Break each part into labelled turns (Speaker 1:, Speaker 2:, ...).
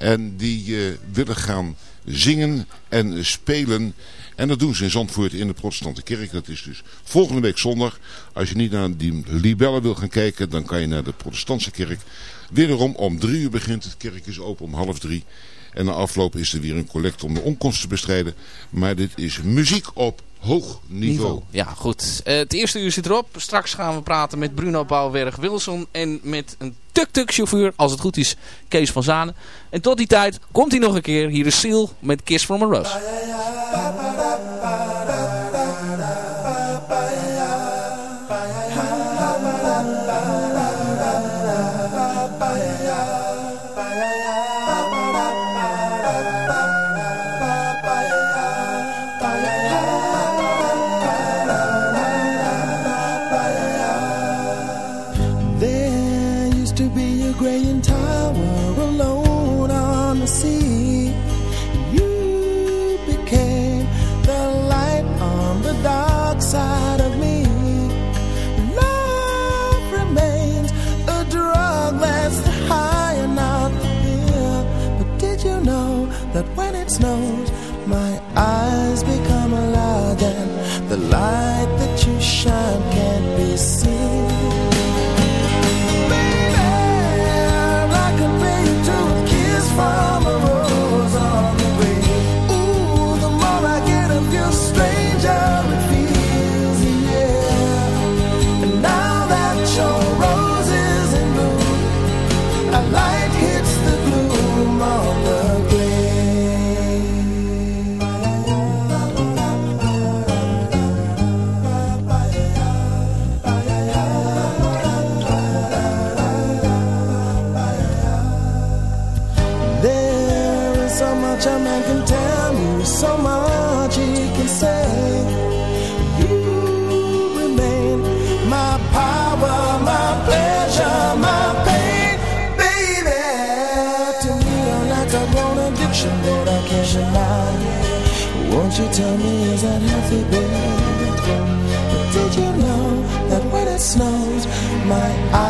Speaker 1: En die willen gaan zingen en spelen. En dat doen ze in Zandvoort in de protestante kerk. Dat is dus volgende week zondag. Als je niet naar die libellen wil gaan kijken, dan kan je naar de protestantse kerk. Wederom om drie uur begint het. kerk is open om half drie. En na afloop is er weer een collect om de onkomst te bestrijden. Maar dit is muziek op hoog niveau.
Speaker 2: Ja, goed. Uh, het eerste uur zit erop. Straks gaan we praten met Bruno Bouwwerg-Wilson en met een tuk-tuk chauffeur, als het goed is, Kees van Zanen. En tot die tijd komt hij nog een keer. Hier is Seal met Kiss from a Rose. Won't you tell me is that healthy, babe? But did you know that when it snows, my eyes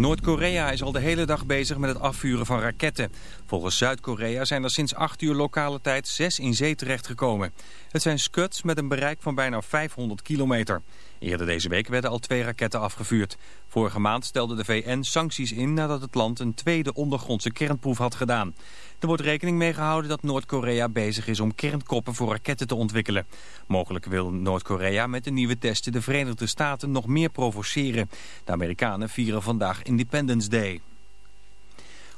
Speaker 3: Noord-Korea is al de hele dag bezig met het afvuren van raketten. Volgens Zuid-Korea zijn er sinds 8 uur lokale tijd 6 in zee terechtgekomen. Het zijn Scuds met een bereik van bijna 500 kilometer. Eerder deze week werden al twee raketten afgevuurd. Vorige maand stelde de VN sancties in nadat het land een tweede ondergrondse kernproef had gedaan. Er wordt rekening mee gehouden dat Noord-Korea bezig is om kernkoppen voor raketten te ontwikkelen. Mogelijk wil Noord-Korea met de nieuwe testen de Verenigde Staten nog meer provoceren. De Amerikanen vieren vandaag Independence Day.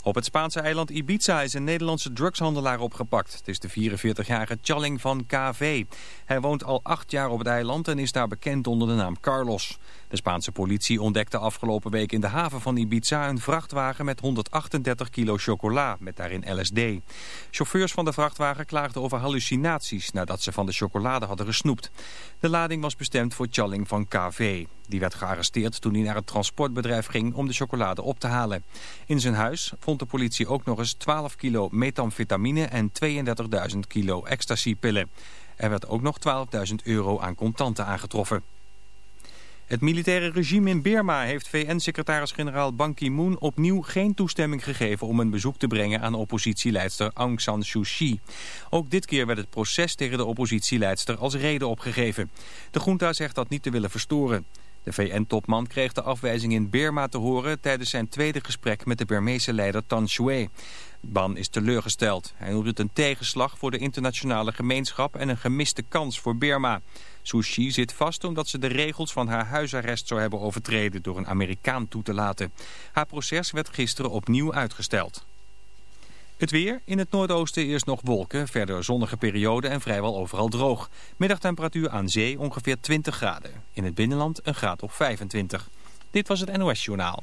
Speaker 3: Op het Spaanse eiland Ibiza is een Nederlandse drugshandelaar opgepakt. Het is de 44-jarige Challing van KV. Hij woont al acht jaar op het eiland en is daar bekend onder de naam Carlos. De Spaanse politie ontdekte afgelopen week in de haven van Ibiza een vrachtwagen met 138 kilo chocola met daarin LSD. Chauffeurs van de vrachtwagen klaagden over hallucinaties nadat ze van de chocolade hadden gesnoept. De lading was bestemd voor Challing van KV. Die werd gearresteerd toen hij naar het transportbedrijf ging om de chocolade op te halen. In zijn huis vond de politie ook nog eens 12 kilo metamfetamine en 32.000 kilo ecstasypillen. Er werd ook nog 12.000 euro aan contanten aangetroffen. Het militaire regime in Birma heeft VN-secretaris-generaal Ban Ki-moon opnieuw geen toestemming gegeven om een bezoek te brengen aan oppositieleidster Aung San Suu Kyi. Ook dit keer werd het proces tegen de oppositieleidster als reden opgegeven. De junta zegt dat niet te willen verstoren. De VN-topman kreeg de afwijzing in Burma te horen tijdens zijn tweede gesprek met de Burmeese leider Tan Shwe. Ban is teleurgesteld. Hij noemt het een tegenslag voor de internationale gemeenschap en een gemiste kans voor Burma. Sushi zit vast omdat ze de regels van haar huisarrest zou hebben overtreden door een Amerikaan toe te laten. Haar proces werd gisteren opnieuw uitgesteld. Het weer. In het noordoosten eerst nog wolken, verder zonnige periode en vrijwel overal droog. Middagtemperatuur aan zee ongeveer 20 graden. In het binnenland een graad of 25. Dit was het NOS Journaal.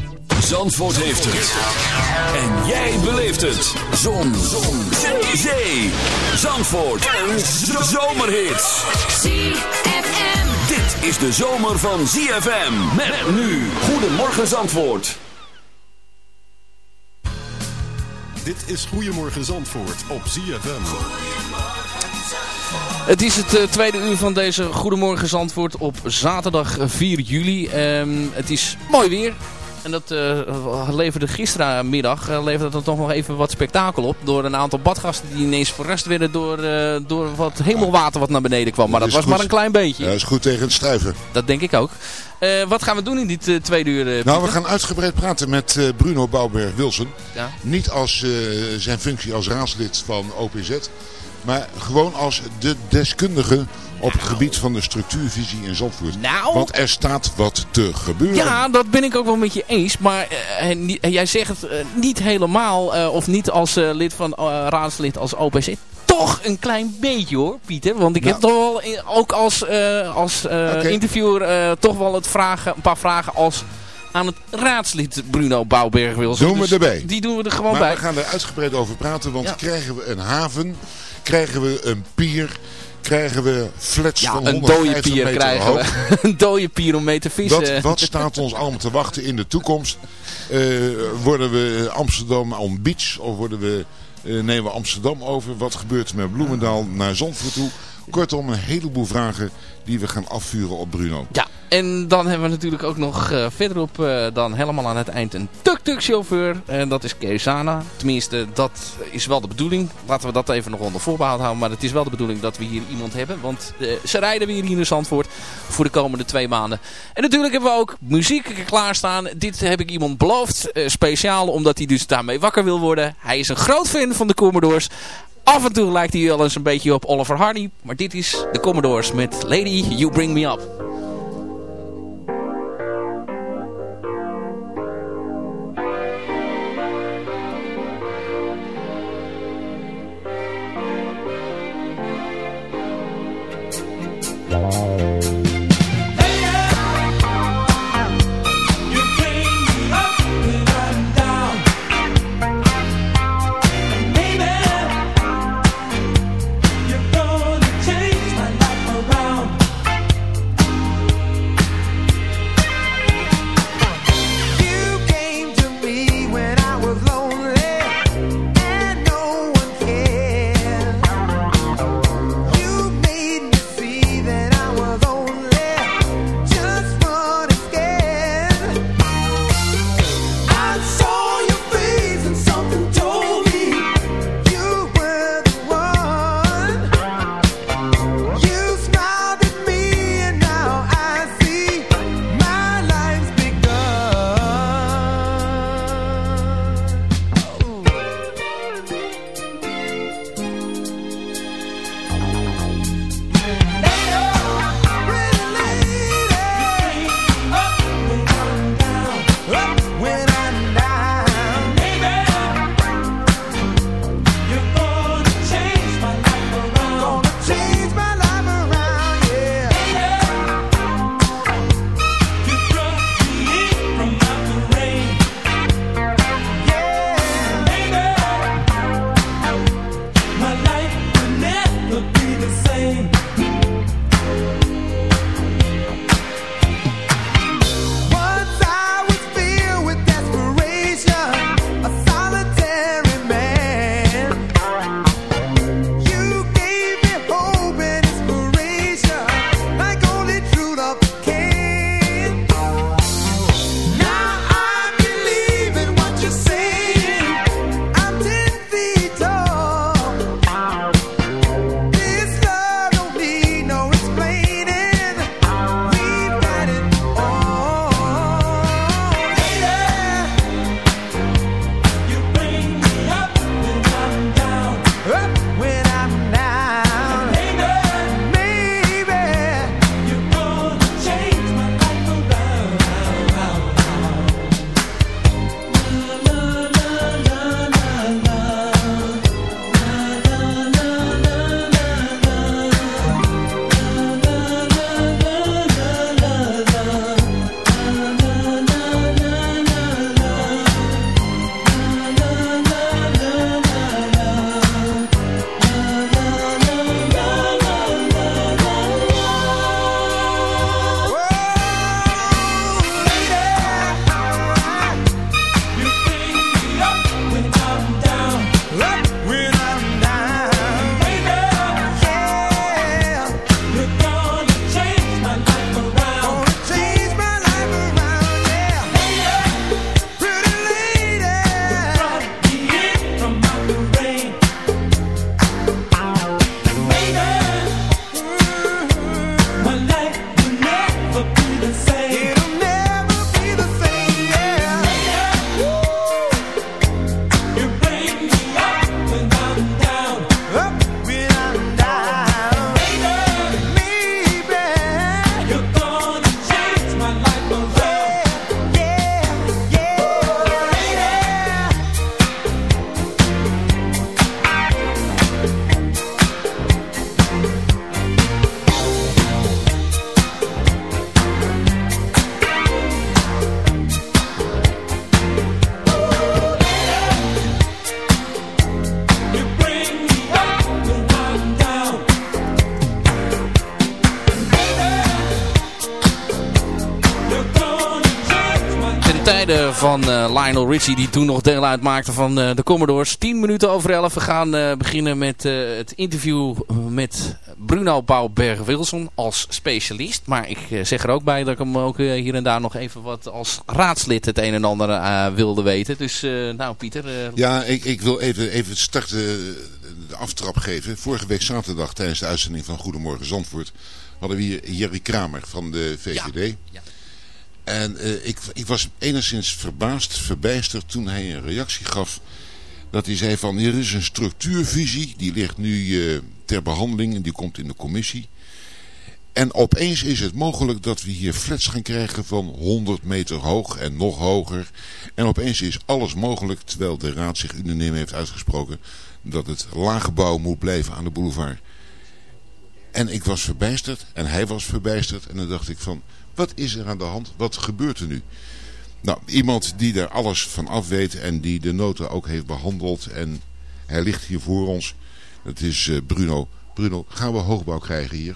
Speaker 4: Zandvoort heeft het. En jij beleeft het. Zon. Zon. Zee. Zee. Zandvoort. Een zomerhit.
Speaker 5: ZFM.
Speaker 4: Dit is de zomer van ZFM. Met nu. Goedemorgen Zandvoort.
Speaker 6: Dit is Goedemorgen Zandvoort op ZFM.
Speaker 7: Het is het uh, tweede uur van deze Goedemorgen Zandvoort op zaterdag 4 juli. Um, het is mooi weer. En dat uh, leverde gisterenmiddag uh, leverde dat toch nog even wat spektakel op. Door een aantal badgasten die ineens verrast werden door, uh, door wat hemelwater wat naar beneden kwam. Maar dat, dat was goed. maar een klein beetje.
Speaker 1: Ja, dat is goed tegen het struiven.
Speaker 7: Dat denk ik ook. wat gaan we doen in dit tweede uur,
Speaker 1: Nou, we gaan uitgebreid praten met Bruno Bouwberg-Wilson. Ja. Niet als zijn functie als raadslid van OPZ. Maar gewoon als de deskundige op het gebied van de structuurvisie in Zandvoort.
Speaker 7: Nou,
Speaker 1: Want er staat wat te gebeuren.
Speaker 7: Ja, dat ben ik ook wel met je eens. Maar uh, jij zegt het uh, niet helemaal, uh, of niet als lid van raadslid als OPC. Toch een klein beetje hoor, Pieter. Want ik nou. heb toch wel, ook als, als okay. interviewer, toch wel het vragen, een paar vragen als aan het raadslid Bruno Bouwberg wil.
Speaker 1: Doen we
Speaker 7: dus
Speaker 1: erbij.
Speaker 7: Die doen we er gewoon
Speaker 1: maar
Speaker 7: bij.
Speaker 1: we gaan er uitgebreid over praten, want ja. krijgen we een haven, krijgen we een pier, krijgen we flats
Speaker 7: ja,
Speaker 1: van
Speaker 7: een dode pier krijgen
Speaker 1: hoog.
Speaker 7: we. een dode pier om mee te vissen.
Speaker 1: Wat, wat staat ons allemaal te wachten in de toekomst? Uh, worden we Amsterdam on beach of worden we, uh, nemen we Amsterdam over? Wat gebeurt er met Bloemendaal naar Zandvoort toe? Kortom, een heleboel vragen die we gaan afvuren op Bruno.
Speaker 7: Ja, en dan hebben we natuurlijk ook nog uh, verderop uh, dan helemaal aan het eind een tuk-tuk chauffeur. En dat is Keesana. Tenminste, dat is wel de bedoeling. Laten we dat even nog onder voorbehoud houden. Maar het is wel de bedoeling dat we hier iemand hebben. Want uh, ze rijden weer hier in Zandvoort voor de komende twee maanden. En natuurlijk hebben we ook muziek klaarstaan. Dit heb ik iemand beloofd. speciaal omdat hij dus daarmee wakker wil worden. Hij is een groot fan van de Commodores. Af en toe lijkt hij wel eens een beetje op Oliver Hardy. Maar dit is de Commodores met Lady You Bring Me Up. Van uh, Lionel Richie, die toen nog deel uitmaakte van uh, de Commodores. 10 minuten over 11. We gaan uh, beginnen met het interview met Bruno Bouwberg-Wilson als specialist. Maar ik zeg er ook bij dat ik hem ook hier en daar nog even wat als raadslid het een en ander wilde weten. Dus nou Pieter.
Speaker 1: ja, ik, ik wil even, even starten, de aftrap geven. Vorige week zaterdag tijdens de uitzending van Goedemorgen Zandvoort hadden we hier Jerry Kramer van de VVD. Ja. ja. En uh, ik, ik was enigszins verbaasd, verbijsterd toen hij een reactie gaf. Dat hij zei van, er is een structuurvisie, die ligt nu uh, ter behandeling en die komt in de commissie. En opeens is het mogelijk dat we hier flats gaan krijgen van 100 meter hoog en nog hoger. En opeens is alles mogelijk, terwijl de raad zich unaniem heeft uitgesproken dat het laaggebouw moet blijven aan de boulevard. En ik was verbijsterd en hij was verbijsterd en dan dacht ik van, wat is er aan de hand? Wat gebeurt er nu? Nou, iemand die daar alles van af weet en die de nota ook heeft behandeld. En hij ligt hier voor ons. Dat is uh, Bruno. Bruno, gaan we hoogbouw krijgen hier?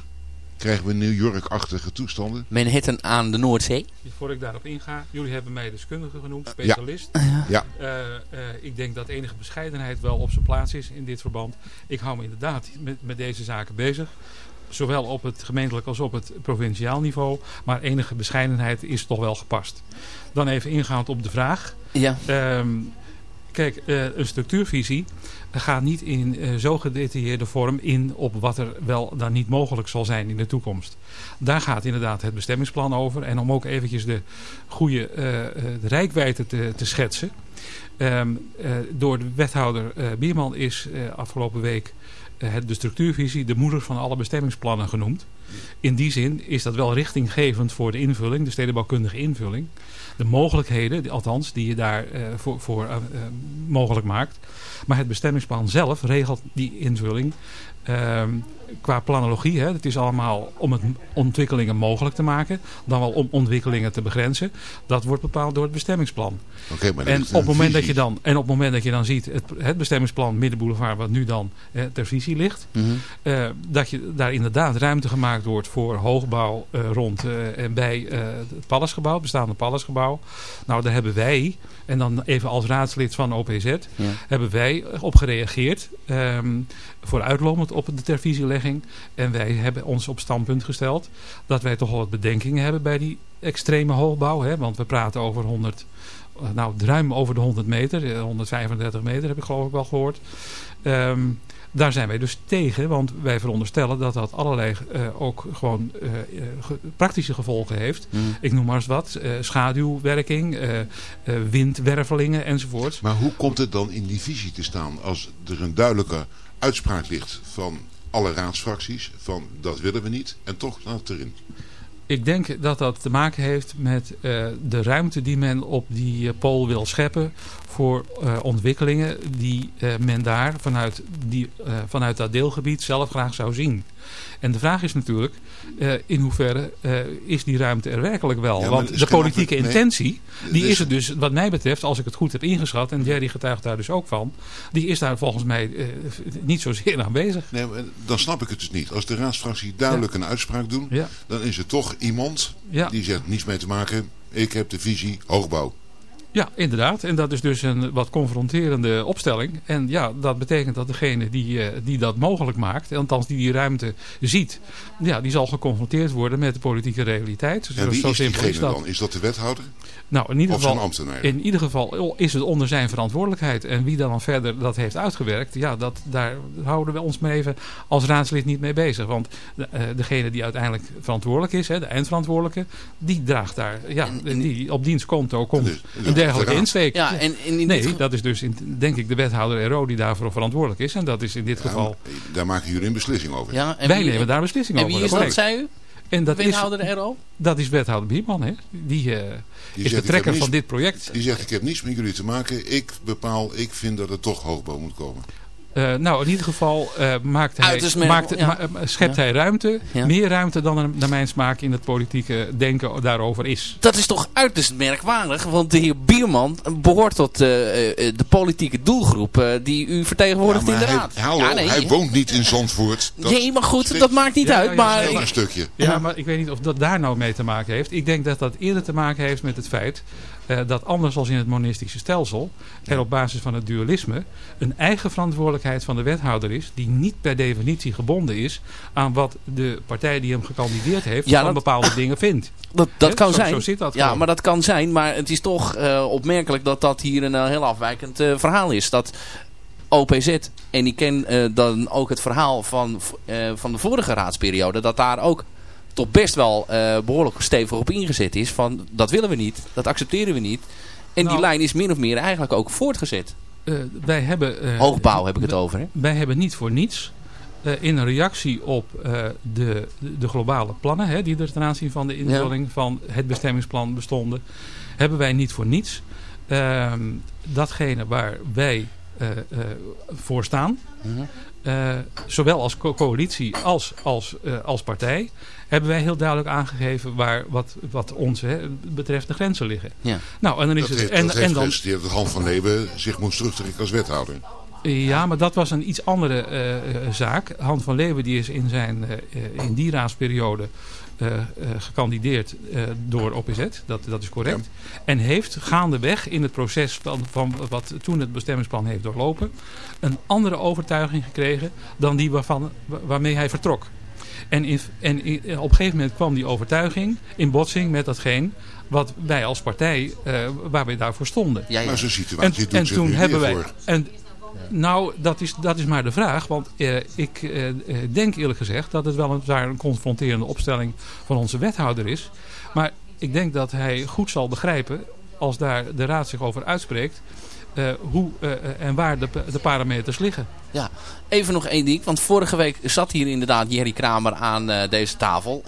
Speaker 1: Krijgen we New York-achtige toestanden?
Speaker 7: Manhattan aan de Noordzee?
Speaker 8: Voor ik daarop inga, jullie hebben mij deskundige genoemd, specialist.
Speaker 1: Ja. ja.
Speaker 8: Uh, uh, ik denk dat enige bescheidenheid wel op zijn plaats is in dit verband. Ik hou me inderdaad met, met deze zaken bezig zowel op het gemeentelijk als op het provinciaal niveau. Maar enige bescheidenheid is toch wel gepast. Dan even ingaand op de vraag.
Speaker 7: Ja.
Speaker 8: Um, kijk, uh, een structuurvisie gaat niet in uh, zo gedetailleerde vorm in op wat er wel dan niet mogelijk zal zijn in de toekomst. Daar gaat inderdaad het bestemmingsplan over. En om ook eventjes de goede uh, de rijkwijde te, te schetsen. Um, door de wethouder Bierman is afgelopen week eh, de structuurvisie de moeder van alle bestemmingsplannen genoemd. In die zin is dat wel richtinggevend voor de invulling, de stedenbouwkundige invulling. De mogelijkheden, althans, die je daar uh, voor, voor uh, mogelijk maakt. Maar het bestemmingsplan zelf regelt die invulling uh, qua planologie. Hè, het is allemaal om het ontwikkelingen mogelijk te maken. Dan wel om ontwikkelingen te begrenzen. Dat wordt bepaald door het bestemmingsplan.
Speaker 1: Okay,
Speaker 8: en, op het moment dat je dan, en op het moment dat je dan ziet het, het bestemmingsplan Middenboulevard wat nu dan hè, ter visie ligt. Mm -hmm. uh, dat je daar inderdaad ruimte gemaakt wordt voor hoogbouw uh, rond uh, en bij het Pallasgebouw, het bestaande Pallasgebouw. Nou daar hebben wij, en dan even als raadslid van OPZ, ja. hebben wij op gereageerd. Um, vooruitlopend op de En wij hebben ons op standpunt gesteld dat wij toch wel wat bedenkingen hebben bij die extreme hoogbouw. Hè? Want we praten over 100, nou ruim over de 100 meter, 135 meter heb ik geloof ik wel gehoord. Um, daar zijn wij dus tegen, want wij veronderstellen dat dat allerlei uh, ook gewoon uh, praktische gevolgen heeft. Mm. Ik noem maar eens wat, uh, schaduwwerking, windwervelingen enzovoort.
Speaker 1: Maar hoe komt het dan in die visie te staan als er een duidelijke uitspraak ligt van alle raadsfracties van dat willen we niet en toch staat het erin.
Speaker 8: Ik denk dat dat te maken heeft met uh, de ruimte die men op die uh, pool wil scheppen voor uh, ontwikkelingen die men daar vanuit, die, vanuit dat deelgebied zelf graag zou zien. En de vraag is natuurlijk, uh, in hoeverre uh, is die ruimte er werkelijk wel? Ja, Want de politieke intentie, die dus, is er dus wat mij betreft, als ik het goed heb ingeschat, en Jerry getuigt daar dus ook van, die is daar volgens mij uh, niet zozeer aanwezig.
Speaker 1: Nee, dan snap ik het dus niet. Als de raadsfractie duidelijk ja. een uitspraak doet, ja. dan is er toch iemand die zegt niets mee te maken, ik heb de visie hoogbouw.
Speaker 8: Ja, inderdaad. En dat is dus een wat confronterende opstelling. En ja, dat betekent dat degene die, uh, die dat mogelijk maakt, althans die die ruimte ziet, ja, die zal geconfronteerd worden met de politieke realiteit.
Speaker 1: Ja, wie zo is simpel is dat. dan? Is dat de wethouder?
Speaker 8: Nou, in ieder, geval, in ieder geval is het onder zijn verantwoordelijkheid. En wie dan verder dat heeft uitgewerkt, ja, dat, daar houden we ons maar even als raadslid niet mee bezig. Want de, uh, degene die uiteindelijk verantwoordelijk is, hè, de eindverantwoordelijke, die draagt daar, ja, die op dienstkonto komt dus, een dergelijke insteek.
Speaker 7: Ja, en, in
Speaker 8: nee, dat is dus in, denk ik de wethouder RO die daarvoor verantwoordelijk is. En dat is in dit ja, geval...
Speaker 1: Daar maken jullie een beslissing over.
Speaker 7: Ja,
Speaker 8: en Wij wie, nemen daar een beslissing
Speaker 7: en
Speaker 8: over.
Speaker 7: En wie is dat, zei u?
Speaker 8: En dat
Speaker 7: wethouder
Speaker 8: is,
Speaker 7: RO?
Speaker 8: Dat is wethouder Bierman. Hè? Die, uh, die is zegt, de trekker van dit project.
Speaker 1: Die zegt ik heb niets met jullie te maken. Ik bepaal, ik vind dat het toch hoogbouw moet komen.
Speaker 8: Uh, nou, in ieder geval uh, maakt hij, maakt, ja. ma schept ja. hij ruimte. Ja. Meer ruimte dan er naar mijn smaak in het politieke denken daarover is.
Speaker 7: Dat is toch uiterst merkwaardig. Want de heer Bierman behoort tot uh, de politieke doelgroep die u vertegenwoordigt in de
Speaker 1: hij,
Speaker 7: raad.
Speaker 1: Hallo, nee, hij woont niet in Zandvoort.
Speaker 7: Dat nee, maar goed, dat maakt niet uit. maar
Speaker 1: een stukje.
Speaker 8: Ja, maar ik weet niet of dat daar nou mee te maken heeft. Ik denk dat dat eerder te maken heeft met het feit eh, dat anders als in het monistische stelsel er op basis van het dualisme een eigen verantwoordelijkheid van de wethouder is die niet per definitie gebonden is aan wat de partij die hem gekandideerd heeft
Speaker 7: Ja,
Speaker 8: van
Speaker 7: dat-
Speaker 8: bepaalde dingen vindt.
Speaker 7: Dat, dat kan
Speaker 8: Zo-
Speaker 7: zijn.
Speaker 8: zo zit dat
Speaker 7: ja,
Speaker 8: gewoon.
Speaker 7: maar dat kan zijn. Maar het is toch eh, opmerkelijk dat dat hier een eh, heel afwijkend verhaal is. Dat OPZ, en ik ken dan ook het verhaal van, van de vorige raadsperiode, dat daar ook toch best wel eh, behoorlijk stevig op ingezet is. Van dat willen we niet, dat accepteren we niet. En die
Speaker 8: Nou-
Speaker 7: lijn is min of meer eigenlijk ook voortgezet.
Speaker 8: Eh, wij hebben, eh,
Speaker 7: Hoogbouw heb ik het over. Hè?
Speaker 8: Wij hebben niet voor niets in een reactie op de, de globale plannen hè, die er ten aanzien van de invulling van het bestemmingsplan bestonden, hebben wij niet voor niets ehm, datgene waar wij voor staan,
Speaker 7: Mhm.
Speaker 8: Eh, zowel als co- coalitie als als, eh, als partij, hebben wij heel duidelijk aangegeven waar wat, wat ons hè, betreft de grenzen liggen.
Speaker 7: Ja.
Speaker 8: Nou, en dan is
Speaker 1: Dat
Speaker 8: het
Speaker 1: heeft,
Speaker 8: en,
Speaker 1: dat
Speaker 8: en
Speaker 1: heeft
Speaker 8: dan
Speaker 1: geresulteerd dat Han van Leeuwen zich moest terugtrekken als wethouder.
Speaker 8: Ja, maar dat was een iets andere eh, eh, zaak. Han van Leeuwen die is in, zijn, eh, in die raadsperiode eh, eh, gekandideerd eh, door OPZ. Dat, dat is correct. En heeft gaandeweg in het proces van, van wat toen het bestemmingsplan heeft doorlopen... een andere overtuiging gekregen dan die waarvan, wa- waarmee hij vertrok. En, in, en in- op een gegeven moment kwam die overtuiging in botsing met datgene wat wij als partij, eh, waar wij daarvoor stonden.
Speaker 7: Ja, ja.
Speaker 1: Maar zo'n situatie
Speaker 8: En,
Speaker 1: doet
Speaker 8: en
Speaker 1: zich
Speaker 8: toen hebben wij.
Speaker 1: voor.
Speaker 8: En, nou, dat is, dat is maar de vraag. Want eh, ik eh, eh, denk eerlijk gezegd dat het wel een, daar een confronterende opstelling van onze wethouder is. Maar ik denk dat hij goed zal begrijpen, als daar de raad zich over uitspreekt, hoe en waar de, de parameters liggen.
Speaker 7: Ja, even nog één ding. Want vorige week zat hier inderdaad Jerry Kramer aan deze tafel.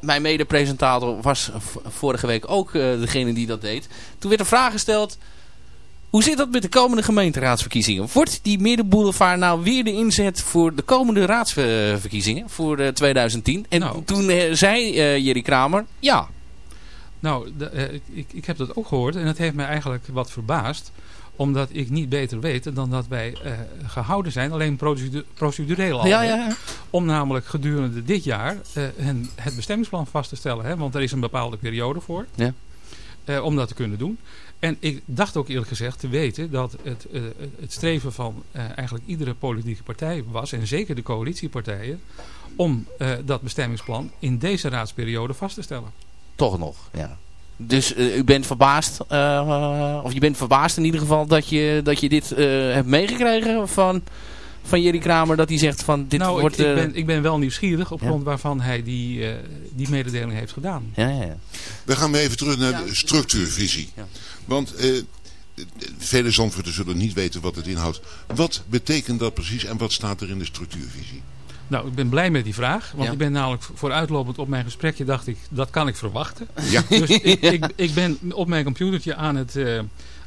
Speaker 7: Mijn mede-presentator was vorige week ook degene die dat deed. Toen werd een vraag gesteld. Hoe zit dat met de komende gemeenteraadsverkiezingen? Wordt die Middenboulevard nou weer de inzet voor de komende raadsverkiezingen voor eh, 2010? En
Speaker 8: Nou.
Speaker 7: toen eh, zei eh, Jerry Kramer, ja.
Speaker 8: Nou, de, eh, ik, ik heb dat ook gehoord en dat heeft mij eigenlijk wat verbaasd. Omdat ik niet beter weet dan dat wij eh, gehouden zijn, alleen procedu- procedureel al.
Speaker 7: Ja,
Speaker 8: hè,
Speaker 7: ja, ja.
Speaker 8: Om namelijk gedurende dit jaar eh, hen- het bestemmingsplan vast te stellen. Hè, want er is een bepaalde periode voor.
Speaker 7: Ja.
Speaker 8: eh, om dat te kunnen doen. En ik dacht ook eerlijk gezegd te weten dat het, eh, het streven van eh, eigenlijk iedere politieke partij was, en zeker de coalitiepartijen, om eh, dat bestemmingsplan in deze raadsperiode vast te stellen.
Speaker 7: Toch nog, ja. Dus u bent verbaasd, of je bent verbaasd in ieder geval dat je, dat je dit hebt meegekregen van, van Jerry Kramer. Dat hij zegt van dit
Speaker 8: nou,
Speaker 7: wordt...
Speaker 8: ik, ik,
Speaker 7: eh,
Speaker 8: ben, ik ben wel nieuwsgierig op
Speaker 7: Ja.
Speaker 8: grond waarvan hij die, eh, die mededeling heeft gedaan.
Speaker 7: ja, ja, ja.
Speaker 1: We gaan weer even terug naar de structuurvisie.
Speaker 7: Ja.
Speaker 1: Want eh, vele zandvoorters zullen niet weten wat het inhoudt. Wat betekent dat precies en wat staat er in de structuurvisie?
Speaker 8: Nou, ik ben blij met die vraag. Want
Speaker 7: Ja.
Speaker 8: ik ben namelijk vooruitlopend op mijn gesprekje dacht ik, dat kan ik verwachten.
Speaker 1: Ja.
Speaker 8: Dus ik, ik, ik ben op mijn computertje aan het, eh,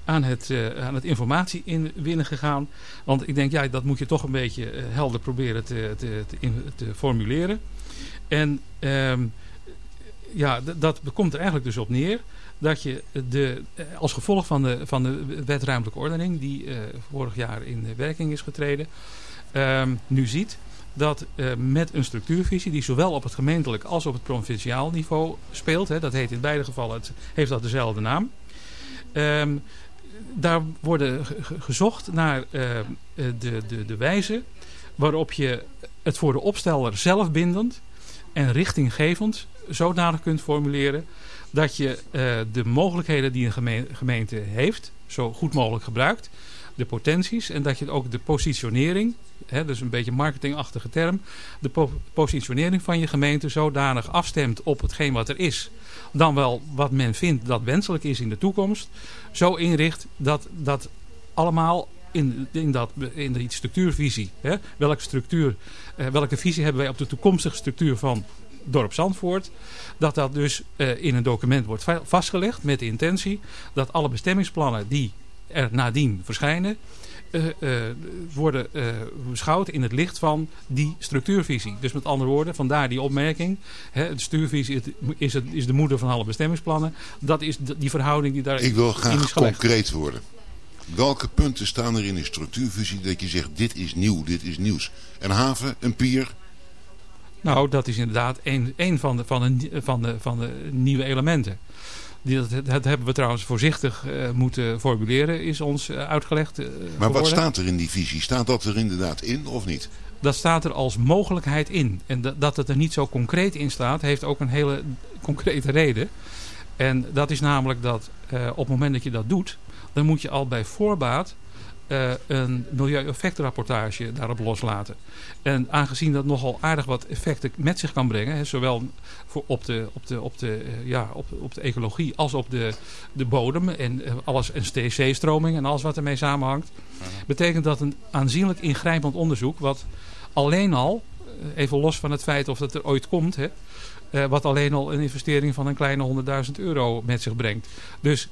Speaker 8: aan het, eh, aan het informatie inwinnen gegaan. Want ik denk, ja, dat moet je toch een beetje eh, helder proberen te, te, te, in- te formuleren. En ehm, ja, dat komt er eigenlijk dus op neer dat je de, eh, als gevolg van de, van de wet ruimtelijke ordening, die vorig jaar in werking is getreden, ehm, nu ziet dat met een structuurvisie die zowel op het gemeentelijk als op het provinciaal niveau speelt, hè, dat heet in beide gevallen, het, heeft dat dezelfde naam. Ehm, daar worden ge- ge- gezocht naar eh, eh, de, de, de wijze waarop je het voor de opsteller zelf bindend en richtinggevend zodanig kunt formuleren dat je eh, de mogelijkheden die een geme- gemeente heeft zo goed mogelijk gebruikt, de potenties en dat je ook de positionering, hè, dus een beetje marketingachtige term, de po- positionering van je gemeente zodanig afstemt op hetgeen wat er is, dan wel wat men vindt dat wenselijk is in de toekomst, zo inricht dat dat allemaal in, in, dat, in die structuurvisie, hè, welke structuur, eh, welke visie hebben wij op de toekomstige structuur van dorp Zandvoort, dat dat dus eh, in een document wordt va- vastgelegd met de intentie dat alle bestemmingsplannen die er nadien verschijnen, eh, worden eh, beschouwd in het licht van die structuurvisie. Dus met andere woorden, vandaar die opmerking. Hè, de stuurvisie is- is, het, is de moeder van alle bestemmingsplannen. Dat is de- die verhouding die daar
Speaker 1: Ik wil graag
Speaker 8: is
Speaker 1: concreet worden. Welke punten staan er in de structuurvisie dat je zegt dit is nieuw, dit is nieuws? Een haven, een pier,
Speaker 8: Nou, dat is inderdaad een, een van, de, van, de, van, de, van de nieuwe elementen. Die, dat, dat hebben we trouwens voorzichtig uh, moeten formuleren, is ons uh, uitgelegd. Uh,
Speaker 1: maar
Speaker 8: geworden.
Speaker 1: wat staat er in die visie? Staat dat er inderdaad in of niet?
Speaker 8: Dat staat er als mogelijkheid in. En dat, dat het er niet zo concreet in staat, heeft ook een hele concrete reden. En dat is namelijk dat op het moment dat je dat doet, dan moet je al bij voorbaat uh, een milieueffectrapportage daarop loslaten. En aangezien dat nogal aardig wat effecten met zich kan brengen, hè, zowel voor op, de, op, de, op, de, uh, ja, op, op de ecologie als op de, de bodem en uh, alles en zeestroming en alles wat ermee samenhangt, betekent dat een aanzienlijk ingrijpend onderzoek, wat alleen al, even los van het feit of dat er ooit komt, hè, wat alleen al een investering van een kleine 100.000 euro met zich brengt. Dus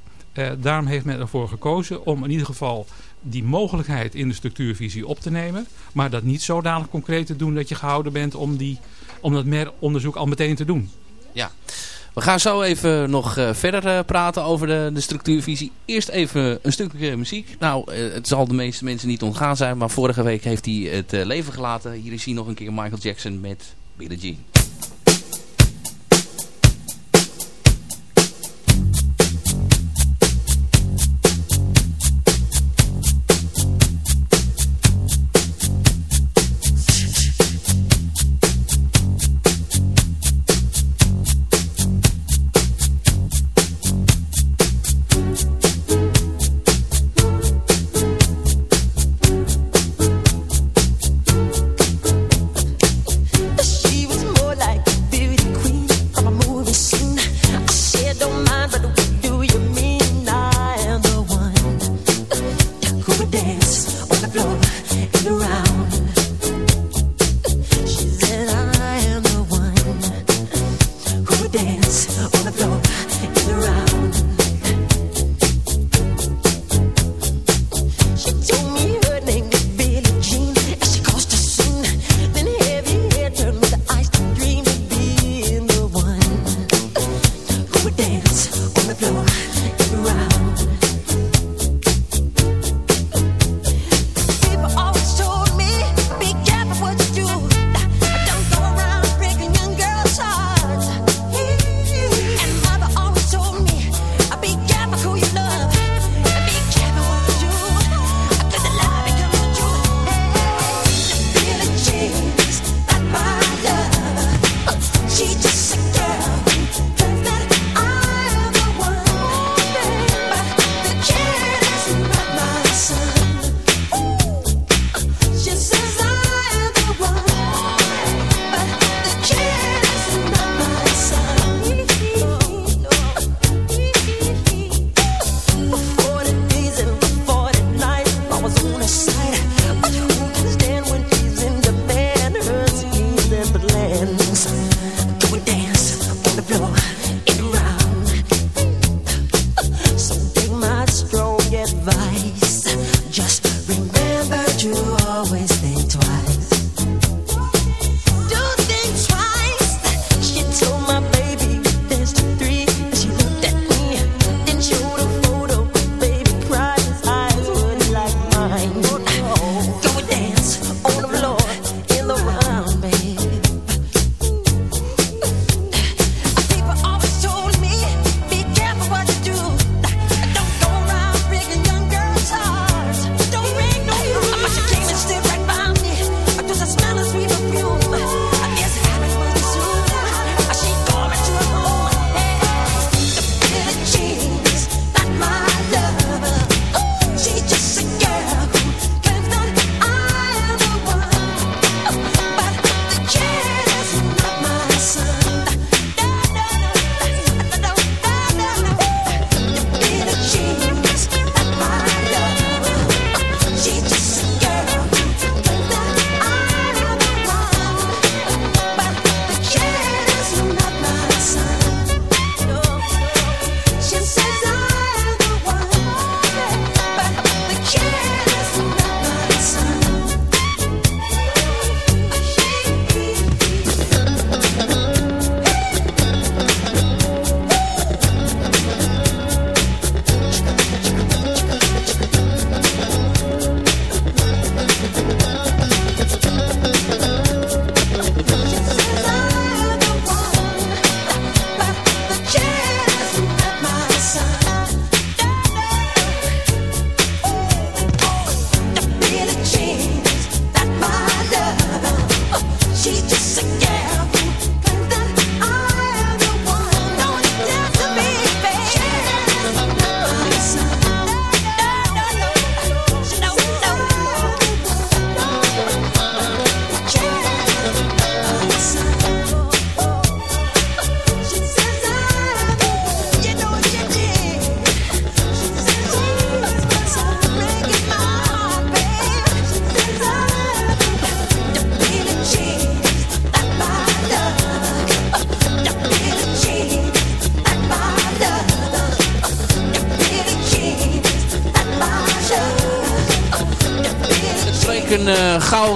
Speaker 8: daarom heeft men ervoor gekozen om in ieder geval die mogelijkheid in de structuurvisie op te nemen. Maar dat niet zodanig concreet te doen dat je gehouden bent om, die, om dat meer onderzoek al meteen te doen.
Speaker 7: Ja, we gaan zo even nog uh, verder uh, praten over de, de structuurvisie. Eerst even een stukje muziek. Nou, uh, het zal de meeste mensen niet ontgaan zijn, maar vorige week heeft hij het leven gelaten. Hier is hij nog een keer Michael Jackson met Billie Jean.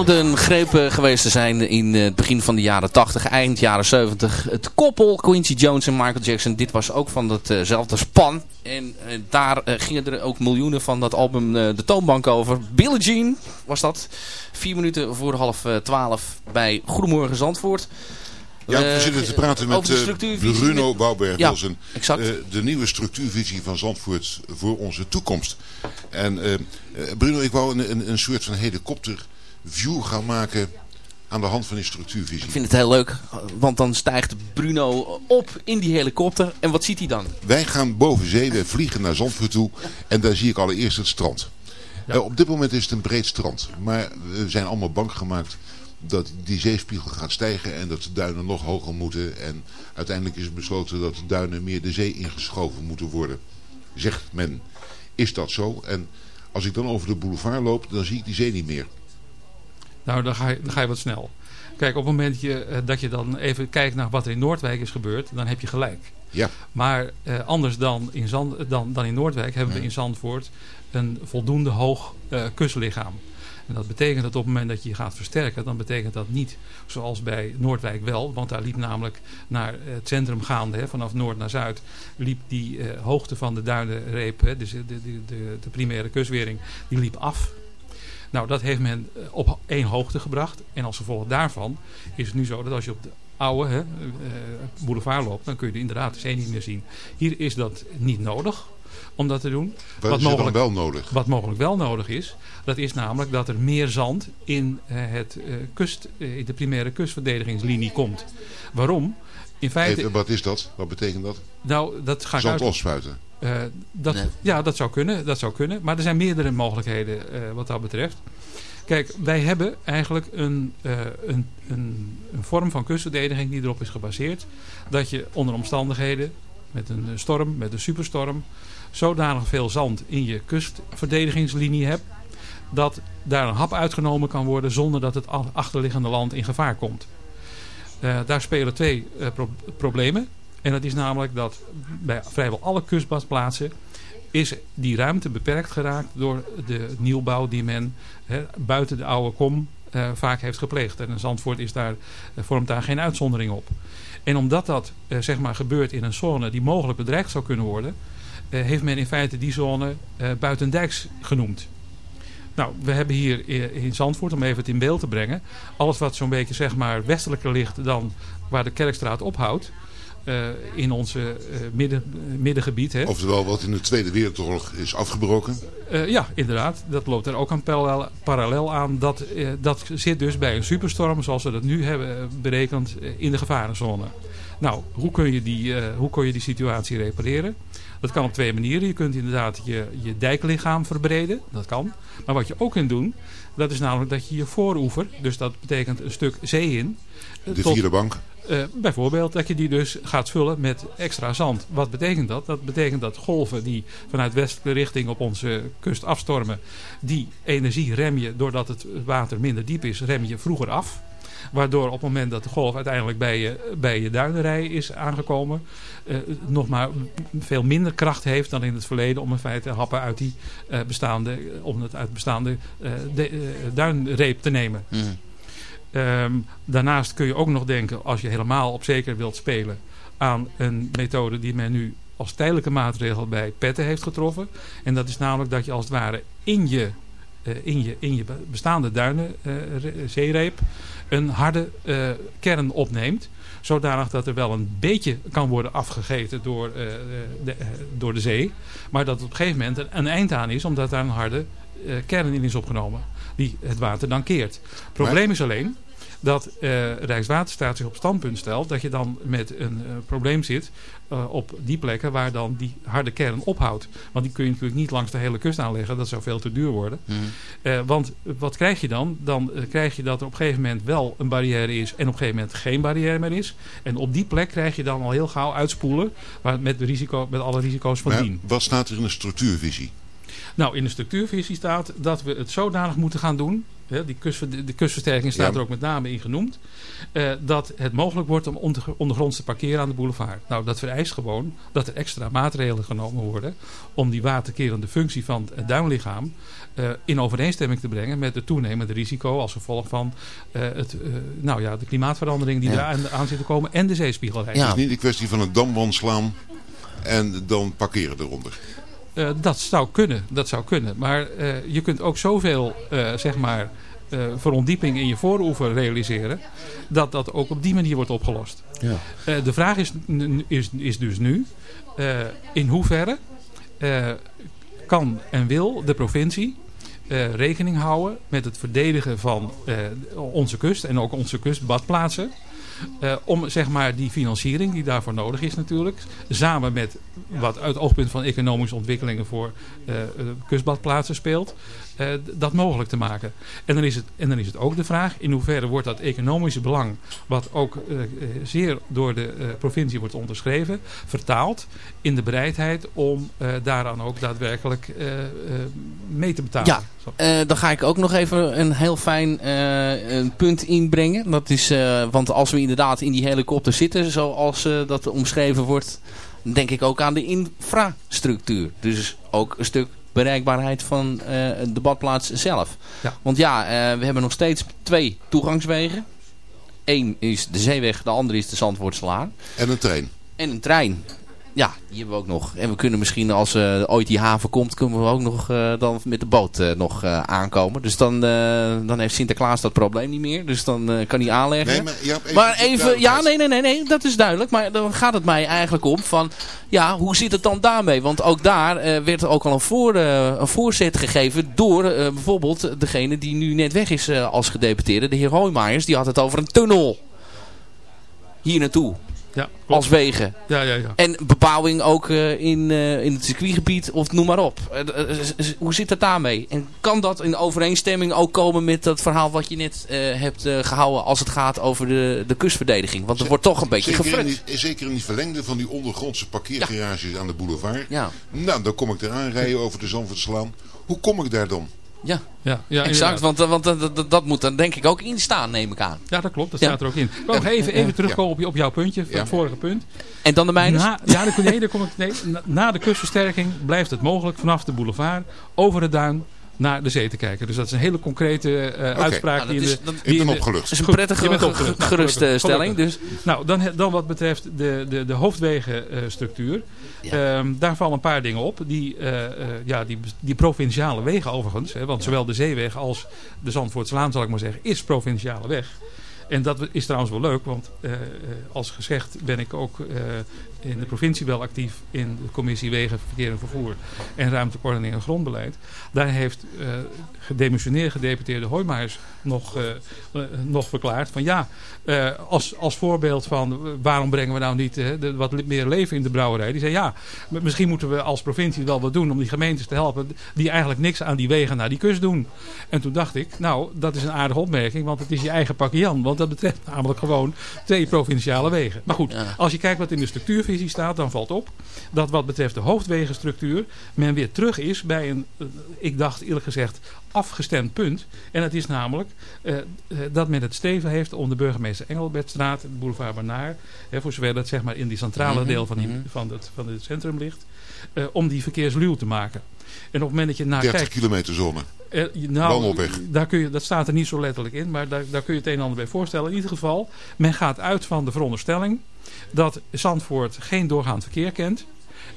Speaker 7: Gouden greep geweest te zijn in het begin van de jaren 80, eind jaren 70. Het koppel Quincy Jones en Michael Jackson, dit was ook van datzelfde span. En daar gingen er ook miljoenen van dat album de toonbank over. Billie Jean was dat. Vier minuten voor half twaalf bij Goedemorgen Zandvoort.
Speaker 1: Ja, we zitten te praten met Bruno Bouwberg. Ja, de nieuwe structuurvisie van Zandvoort voor onze toekomst. En uh, Bruno, ik wou een, een, een soort van helikopterview gaan maken aan de hand van die structuurvisie.
Speaker 7: Ik vind het heel leuk, want dan stijgt Bruno op in die helikopter. En wat ziet hij dan?
Speaker 1: Wij gaan boven zee, wij vliegen naar Zandvoort toe en daar zie ik allereerst het strand. Ja. op dit moment is het een breed strand, maar we zijn allemaal bang gemaakt dat die zeespiegel gaat stijgen en dat de duinen nog hoger moeten. En uiteindelijk is besloten dat de duinen meer de zee ingeschoven moeten worden. Zegt men. Is dat zo? En als ik dan over de boulevard loop, dan zie ik die zee niet meer.
Speaker 8: Nou, dan ga je, dan ga je wat snel. Kijk, op het moment je, eh, dat je dan even kijkt naar wat er in Noordwijk is gebeurd, dan heb je gelijk.
Speaker 1: Ja.
Speaker 8: Maar eh, anders dan in, Zand, dan, dan in Noordwijk hebben we in Zandvoort een voldoende hoog uh, kustlichaam. En dat betekent dat op het moment dat je je gaat versterken, dan betekent dat niet zoals bij Noordwijk wel. Want daar liep namelijk naar het centrum gaande, hè, vanaf noord naar zuid, liep die hoogte van de duinenreep, hè, dus de, de, de, de primaire kustwering, die liep af. Nou, dat heeft men eh, op één hoogte gebracht. En als gevolg daarvan is het nu zo dat als je op de oude hè, uh, boulevard loopt, dan kun je inderdaad de zee niet meer zien. Hier is dat niet nodig om dat te doen.
Speaker 1: Wat, wat mogelijk, wel nodig?
Speaker 8: Wat mogelijk wel nodig is, dat is namelijk dat er meer zand in, uh, het, uh, kust, in de primaire kustverdedigingslinie komt. Waarom?
Speaker 1: In feite, Even, wat is dat? Wat betekent dat?
Speaker 8: Nou, dat ga ik
Speaker 1: Zand losspuiten?
Speaker 8: dat, nee. Ja, dat zou, kunnen, dat zou kunnen. Maar er zijn meerdere mogelijkheden wat dat betreft. Kijk, wij hebben eigenlijk een, uh, een, een, een, vorm van kustverdediging die erop is gebaseerd. Dat je onder omstandigheden, met een storm, met een superstorm, zodanig veel zand in je kustverdedigingslinie hebt dat daar een hap uitgenomen kan worden zonder dat het achterliggende land in gevaar komt. Daar spelen twee pro problemen. En dat is namelijk dat bij vrijwel alle kustbadplaatsen is die ruimte beperkt geraakt door de nieuwbouw die men buiten de oude kom uh, vaak heeft gepleegd. En Zandvoort is daar, vormt daar geen uitzondering op. En omdat dat zeg maar gebeurt in een zone die mogelijk bedreigd zou kunnen worden heeft men in feite die zone buitendijks genoemd. Nou, we hebben hier in Zandvoort, om even het in beeld te brengen, alles wat zo'n beetje zeg maar westelijker ligt dan waar de Kerkstraat ophoudt. Uh, in onze uh, midden, middengebied. Hè.
Speaker 1: Oftewel wat in de Tweede Wereldoorlog is afgebroken?
Speaker 8: Ja, inderdaad. Dat loopt er ook een parallel, parallel aan. Dat, dat zit dus bij een superstorm zoals we dat nu hebben berekend in de gevarenzone. Nou, hoe kun je die, hoe kun je die situatie repareren? Dat kan op twee manieren. Je kunt inderdaad je, je dijklichaam verbreden. Dat kan. Maar wat je ook kunt doen, dat is namelijk dat je je vooroever, dus dat betekent een stuk zee in.
Speaker 1: De tot, vierde bank?
Speaker 8: Uh, bijvoorbeeld dat je die dus gaat vullen met extra zand. Wat betekent dat? Dat betekent dat golven die vanuit westelijke richting op onze kust afstormen, die energie rem je doordat het water minder diep is, rem je vroeger af. Waardoor op het moment dat de golf uiteindelijk bij je, bij je duinenrij is aangekomen, uh, nog maar veel minder kracht heeft dan in het verleden om in feite happen uit die uh, bestaande, om het uit bestaande uh, de, duinreep te nemen. Mm. Um, daarnaast kun je ook nog denken, als je helemaal op zeker wilt spelen, aan een methode die men nu als tijdelijke maatregel bij petten heeft getroffen. En dat is namelijk dat je als het ware in je, in je, in je bestaande duinen zeereep een harde uh, kern opneemt. Zodanig dat er wel een beetje kan worden afgegeten door, uh, de, uh, door de zee. Maar dat op een gegeven moment een, een eind aan is. Omdat daar een harde kern in is opgenomen. Die het water dan keert. Het probleem is alleen dat uh, Rijkswaterstaat zich op standpunt stelt dat je dan met een uh, probleem zit uh, op die plekken waar dan die harde kern ophoudt. Want die kun je natuurlijk niet langs de hele kust aanleggen, dat zou veel te duur worden. Mm. want wat krijg je dan? Dan krijg je dat er op een gegeven moment wel een barrière is en op een gegeven moment geen barrière meer is. En op die plek krijg je dan al heel gauw uitspoelen waar met, de risico, met alle risico's van
Speaker 1: maar
Speaker 8: dien.
Speaker 1: Wat staat er in de structuurvisie?
Speaker 8: Nou, in de structuurvisie staat dat we het zodanig moeten gaan doen. Hè, die kust, de kustversterking staat
Speaker 1: Ja.
Speaker 8: er ook met name in genoemd. eh, dat het mogelijk wordt om onder- ondergronds te parkeren aan de boulevard. Nou, dat vereist gewoon dat er extra maatregelen genomen worden. Om die waterkerende functie van het duinlichaam eh, in overeenstemming te brengen met het toenemende risico als gevolg van eh, het, eh, nou ja, de klimaatverandering die
Speaker 1: Ja.
Speaker 8: er aan, aan zit te komen en de zeespiegelreis.
Speaker 1: Het is niet een kwestie van een damwand slaan en dan parkeren eronder.
Speaker 8: Eh, dat zou kunnen, dat zou kunnen. Maar eh, je kunt ook zoveel, eh, zeg maar, verondieping in je vooroever realiseren, dat dat ook op die manier wordt opgelost.
Speaker 7: Ja.
Speaker 8: De vraag is, is, is dus nu, in hoeverre kan en wil de provincie rekening houden met het verdedigen van onze kust en ook onze kustbadplaatsen. Eh, om zeg maar die financiering die daarvoor nodig is natuurlijk, samen met wat uit het oogpunt van economische ontwikkelingen voor eh, eh, kustbadplaatsen speelt, eh, dat mogelijk te maken. En dan, is het, en dan is het ook de vraag in hoeverre wordt dat economische belang, wat ook zeer door de provincie wordt onderschreven, vertaald in de bereidheid om daaraan ook daadwerkelijk mee te betalen.
Speaker 7: Ja, dan ga ik ook nog even een heel fijn een punt inbrengen. Dat is, want als we inderdaad in die helikopter zitten, zoals dat omschreven wordt, dan denk ik ook aan de infrastructuur. Dus ook een stuk bereikbaarheid van eh, de badplaats zelf.
Speaker 8: Ja.
Speaker 7: Want ja, eh, we hebben nog steeds twee toegangswegen. Eén is de zeeweg, de andere is de Zandvoortslaan.
Speaker 1: En een trein.
Speaker 7: En een trein. Ja, die hebben we ook nog. En we kunnen misschien als eh, ooit die haven komt, kunnen we ook nog eh, dan met de boot eh, nog aankomen. Dus dan, dan heeft Sinterklaas dat probleem niet meer. Dus dan kan hij aanleggen.
Speaker 1: Nee, maar, even
Speaker 7: Maar
Speaker 1: voor
Speaker 7: even, ja, nee, nee, nee, nee, dat is duidelijk. Maar dan gaat het mij eigenlijk om van, ja, hoe zit het dan daarmee? Want ook daar werd er ook al een, voor, een voorzet gegeven door bijvoorbeeld degene die nu net weg is als gedeputeerde, de heer Hoijmaijers. Die had het over een tunnel hier naartoe.
Speaker 8: Ja,
Speaker 7: als wegen.
Speaker 8: Ja, ja, ja.
Speaker 7: En bebouwing ook eh, in, eh, in het circuitgebied of noem maar op. Eh, hoe zit het daarmee? En kan dat in overeenstemming ook komen met dat verhaal wat je net eh, hebt eh, gehouden als het gaat over de, de kustverdediging? Want er wordt toch een beetje gefrut.
Speaker 1: zeker in die verlengde van die ondergrondse parkeergarages aan de boulevard.
Speaker 7: Ja.
Speaker 1: Nou, dan kom ik eraan rijden over de Zandvoortslaan. Hoe kom ik daar dan?
Speaker 7: Ja,
Speaker 8: ja, ja
Speaker 7: exact. Want, eh, want dat, dat, dat moet er denk ik ook in staan, neem ik aan.
Speaker 8: Ja, dat klopt. Dat
Speaker 7: Ja.
Speaker 8: staat er ook in. Ik wil nog even, even terugkomen op, je- op jouw puntje, het vorige punt.
Speaker 7: En dan de mijnes?
Speaker 8: Na, ja, nee, kom ik, nee, na, na de kustversterking blijft het mogelijk vanaf de boulevard over het duin naar de zee te kijken. Dus dat is een hele concrete eh, uitspraak.
Speaker 7: Nou,
Speaker 8: die
Speaker 7: is-
Speaker 8: de,
Speaker 7: dat-
Speaker 8: die
Speaker 1: Ik ben opgelucht.
Speaker 7: Dat is een prettige
Speaker 8: je bent
Speaker 7: ge-
Speaker 8: opgelucht.
Speaker 7: ge-
Speaker 8: Nou,
Speaker 7: geruststelling.
Speaker 8: gelukkig.
Speaker 7: Dus,
Speaker 8: Nou, dan, dan wat betreft de, de, de hoofdwegenstructuur. Ehm, daar vallen een paar dingen op. Die, eh, eh, ja, die, die provinciale wegen overigens. Hè, want zowel de zeeweg als de Zandvoortslaan zal ik maar zeggen. Is provinciale weg. En dat is trouwens wel leuk. Want eh, eh, als gezegd ben ik ook eh, in de provincie wel actief. In de commissie Wegen, Verkeer en Vervoer. En Ruimtelijke Ordening en Grondbeleid. Daar heeft eh gedemissioneerd gedeputeerde Hoijmaers nog, eh, eh, nog verklaard. Van ja, als, als voorbeeld van waarom brengen we nou niet de, wat meer leven in de brouwerij. Die zei ja, misschien moeten we als provincie wel wat doen om die gemeentes te helpen. Die eigenlijk niks aan die wegen naar die kust doen. En toen dacht ik, nou dat is een aardige opmerking. Want het is je eigen pakje Jan. Want dat betreft namelijk gewoon twee provinciale wegen. Maar goed, als je kijkt wat in de staat, dan valt op dat wat betreft de hoofdwegenstructuur men weer terug is bij een, eh, ik dacht eerlijk gezegd, afgestemd punt. En dat is namelijk eh, eh, dat men het steven heeft om de burgemeester Engelbertstraat, de boulevard Banaar, hè, voor zover dat zeg maar in die centrale
Speaker 7: Mhm,
Speaker 8: deel van, die,
Speaker 7: mhm.
Speaker 8: van, het, van het centrum ligt, eh, om die verkeersluw te maken. En op het moment dat je naar
Speaker 1: 30
Speaker 8: kijkt...
Speaker 1: kilometer zone.
Speaker 8: Eh, nou. Daar kun je, dat staat er niet zo letterlijk in, maar daar, daar kun je het een en ander bij voorstellen. In ieder geval, men gaat uit van de veronderstelling dat Zandvoort geen doorgaand verkeer kent.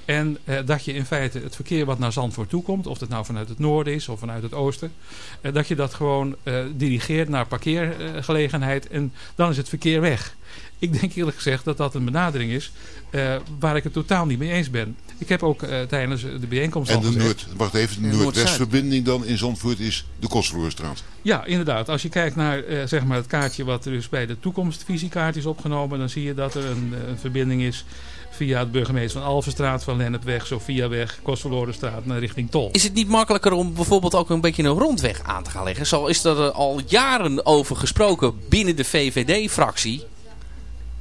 Speaker 8: En eh, dat je in feite het verkeer wat naar Zandvoort toe komt, of dat nou vanuit het noorden is of vanuit het oosten, eh, dat je dat gewoon eh, dirigeert naar parkeergelegenheid en dan is het verkeer weg. Ik denk eerlijk gezegd dat dat een benadering is eh, waar ik het totaal niet mee eens ben. Ik heb ook eh, tijdens de bijeenkomst
Speaker 1: En
Speaker 8: al
Speaker 1: de
Speaker 8: gezegd...
Speaker 1: Noord, wacht even, de Noordwestverbinding dan in Zandvoort is de Kostvloerstraat.
Speaker 8: Ja, inderdaad. Als je kijkt naar eh, zeg maar het kaartje wat er dus bij de toekomstvisiekaart is opgenomen, dan zie je dat er een, eh, een verbinding is via het burgemeester van Alvenstraat, van Lennepweg, Sophiaweg, Kostverlorenstraat naar richting Tol.
Speaker 7: Is het niet makkelijker om bijvoorbeeld ook een beetje een rondweg aan te gaan leggen? Zo is er al jaren over gesproken binnen de VVD-fractie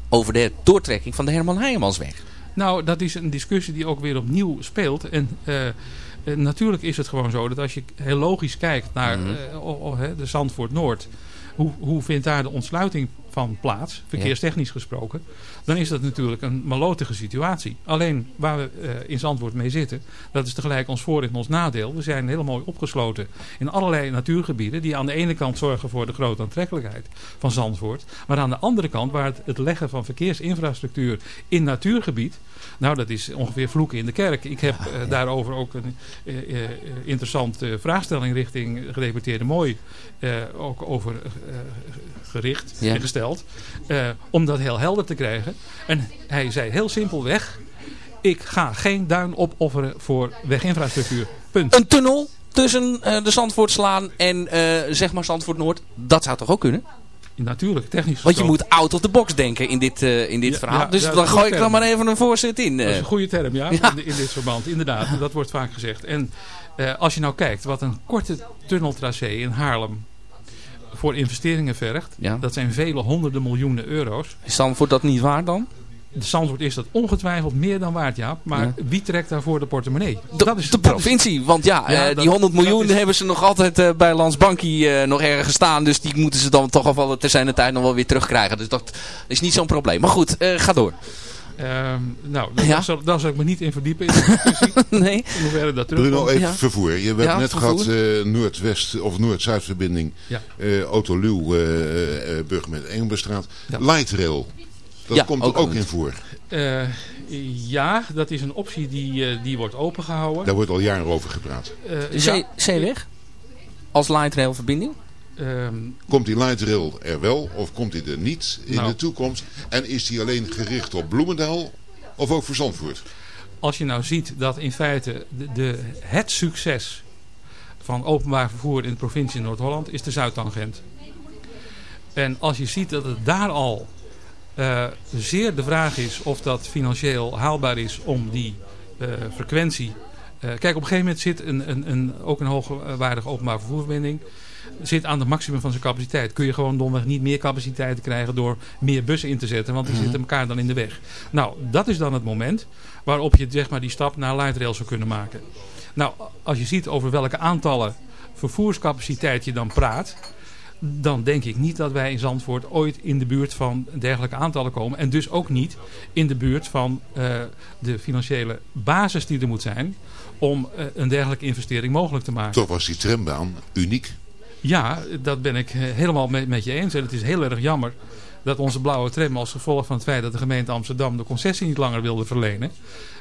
Speaker 7: over de doortrekking van de Herman Heijemansweg.
Speaker 8: Nou, dat is een discussie die ook weer opnieuw speelt. En eh, Eh, natuurlijk is het gewoon zo dat als je heel logisch kijkt naar o- hè, de Zandvoort Noord. Hoe, hoe vindt daar de ontsluiting van plaats, verkeerstechnisch gesproken. Dan is dat natuurlijk een malotige situatie. Alleen waar we eh, in Zandvoort mee zitten, dat is tegelijk ons voordeel en ons nadeel. We zijn heel mooi opgesloten in allerlei natuurgebieden die aan de ene kant zorgen voor de grote aantrekkelijkheid van Zandvoort. Maar aan de andere kant waar het, het leggen van verkeersinfrastructuur in natuurgebied, nou dat is ongeveer vloeken in de kerk. Ik heb eh, daarover ook een eh, interessante vraagstelling richting gedeputeerde Mooi ook over gericht
Speaker 7: Ja.
Speaker 8: en gesteld. Eh, om dat heel helder te krijgen. En hij zei heel simpelweg, ik ga geen duin opofferen voor weginfrastructuur. Punt.
Speaker 7: Een tunnel tussen eh, de Zandvoortslaan en eh, zeg maar Zandvoort Noord. Dat zou toch ook kunnen?
Speaker 8: Natuurlijk, technisch
Speaker 7: Want je moet out of the box denken in dit, in dit
Speaker 8: Ja,
Speaker 7: verhaal.
Speaker 8: ja,
Speaker 7: dus
Speaker 8: ja,
Speaker 7: dan gooi ik dan maar even een voorzet in.
Speaker 8: Dat is een goede term, ja. In, in dit verband. Inderdaad, dat wordt vaak gezegd. En als je nou kijkt wat een korte tunneltracé in Haarlem voor investeringen vergt.
Speaker 7: Ja.
Speaker 8: Dat zijn vele honderden miljoenen euro's.
Speaker 7: Is Zandvoort dat niet waar dan?
Speaker 8: De Zandvoort is dat ongetwijfeld meer dan waard, Jaap. Maar
Speaker 7: Ja.
Speaker 8: wie trekt daarvoor de portemonnee?
Speaker 7: De,
Speaker 8: dat is
Speaker 7: de provincie. Want ja,
Speaker 8: Ja,
Speaker 7: eh, die 100 miljoen
Speaker 8: dat is-
Speaker 7: hebben ze nog altijd eh, bij Landsbankie eh, nog ergens staan. Dus die moeten ze dan toch al ter zijn tijd nog wel weer terugkrijgen. Dus dat is niet zo'n probleem. Maar goed, ga door.
Speaker 8: Ehm, nou,
Speaker 7: Ja.
Speaker 8: daar zal, daar zal ik me niet in verdiepen in de discussie.
Speaker 7: nee.
Speaker 8: In hoeverre dat terug
Speaker 1: Bruno, even
Speaker 7: Ja.
Speaker 1: vervoer. Je hebt
Speaker 7: Ja,
Speaker 1: net
Speaker 7: vervoer.
Speaker 1: gehad eh, Noord-West of Noord-Zuid-verbinding.
Speaker 8: Ja.
Speaker 1: eh Autoluw, eh eh burgemeester Engelbestraat.
Speaker 8: Ja.
Speaker 1: Light rail. Dat
Speaker 7: Ja,
Speaker 1: komt
Speaker 7: ook
Speaker 1: er ook in voor.
Speaker 8: Eh, ja, dat is een optie die, eh, die wordt opengehouden.
Speaker 1: Daar wordt al jaren over gepraat.
Speaker 8: Eh,
Speaker 7: zee, zeeweg? Als light rail verbinding?
Speaker 8: Ehm,
Speaker 1: Komt die light rail er wel of komt die er niet in
Speaker 8: Nou.
Speaker 1: de toekomst? En is die alleen gericht op Bloemendaal of ook voor Zandvoort?
Speaker 8: als je nou ziet dat in feite de, de, het succes van openbaar vervoer in de provincie Noord-Holland is de Zuidtangent. En als je ziet dat het daar al eh, zeer de vraag is of dat financieel haalbaar is om die eh, frequentie... eh, kijk, op een gegeven moment zit een, een, een, ook een hoogwaardige openbaar vervoerverbinding zit aan het maximum van zijn capaciteit. Kun je gewoon domweg niet meer capaciteit krijgen door meer bussen in te zetten. Want die zitten elkaar dan in de weg. Nou, dat is dan het moment waarop je zeg maar, die stap naar light rail zou kunnen maken. Nou, als je ziet over welke aantallen vervoerscapaciteit je dan praat... dan denk ik niet dat wij in Zandvoort ooit in de buurt van dergelijke aantallen komen. En dus ook niet in de buurt van eh, de financiële basis die er moet zijn... om eh, een dergelijke investering mogelijk te maken.
Speaker 1: Toch was die trambaan uniek.
Speaker 8: Ja, dat ben ik eh, helemaal met, met je eens. En het is heel erg jammer dat onze blauwe tram als gevolg van het feit dat de gemeente Amsterdam de concessie niet langer wilde verlenen.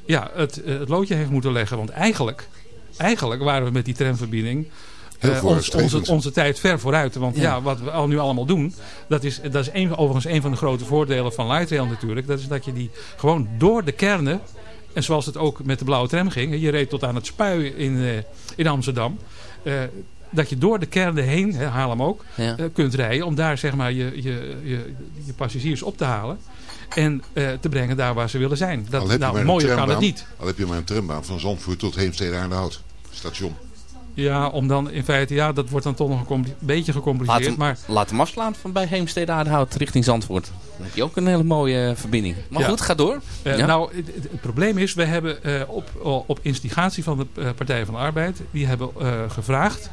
Speaker 8: Ja, het, eh, het loodje heeft moeten leggen. Want eigenlijk, eigenlijk waren we met die tramverbinding eh, ons, onze, onze tijd ver vooruit. Want ja,
Speaker 7: Ja.
Speaker 8: wat we al nu allemaal doen, dat is, dat is een, overigens een van de grote voordelen van Lightrail natuurlijk. Dat is dat je die gewoon door de kernen, en zoals het ook met de blauwe tram ging, je reed tot aan het spui in, eh, in Amsterdam. eh, dat je door de kernen heen, hè, haal hem ook,
Speaker 7: Ja.
Speaker 8: eh, kunt rijden om daar zeg maar je, je, je, je passagiers op te halen. En eh, te brengen daar waar ze willen zijn. Dat,
Speaker 1: al heb je
Speaker 8: nou,
Speaker 1: maar een
Speaker 8: mooier kan
Speaker 1: trambaan,
Speaker 8: het niet.
Speaker 1: Al heb je maar een trambaan van Zandvoort tot Heemstede aan de Hout. Station.
Speaker 8: Ja, om dan in feite, ja, dat wordt dan toch nog een compli- beetje
Speaker 7: Laat
Speaker 8: gecompliceerd.
Speaker 7: hem,
Speaker 8: Maar
Speaker 7: laat hem afslaan van bij Heemstede Aardehout richting Zandvoort. Dan heb je ook een hele mooie eh, verbinding. Maar
Speaker 8: Ja.
Speaker 7: goed, ga door. Ja.
Speaker 8: Nou, het, het- het probleem is, we hebben eh, op, op instigatie van de eh, Partij van de Arbeid, die hebben eh, gevraagd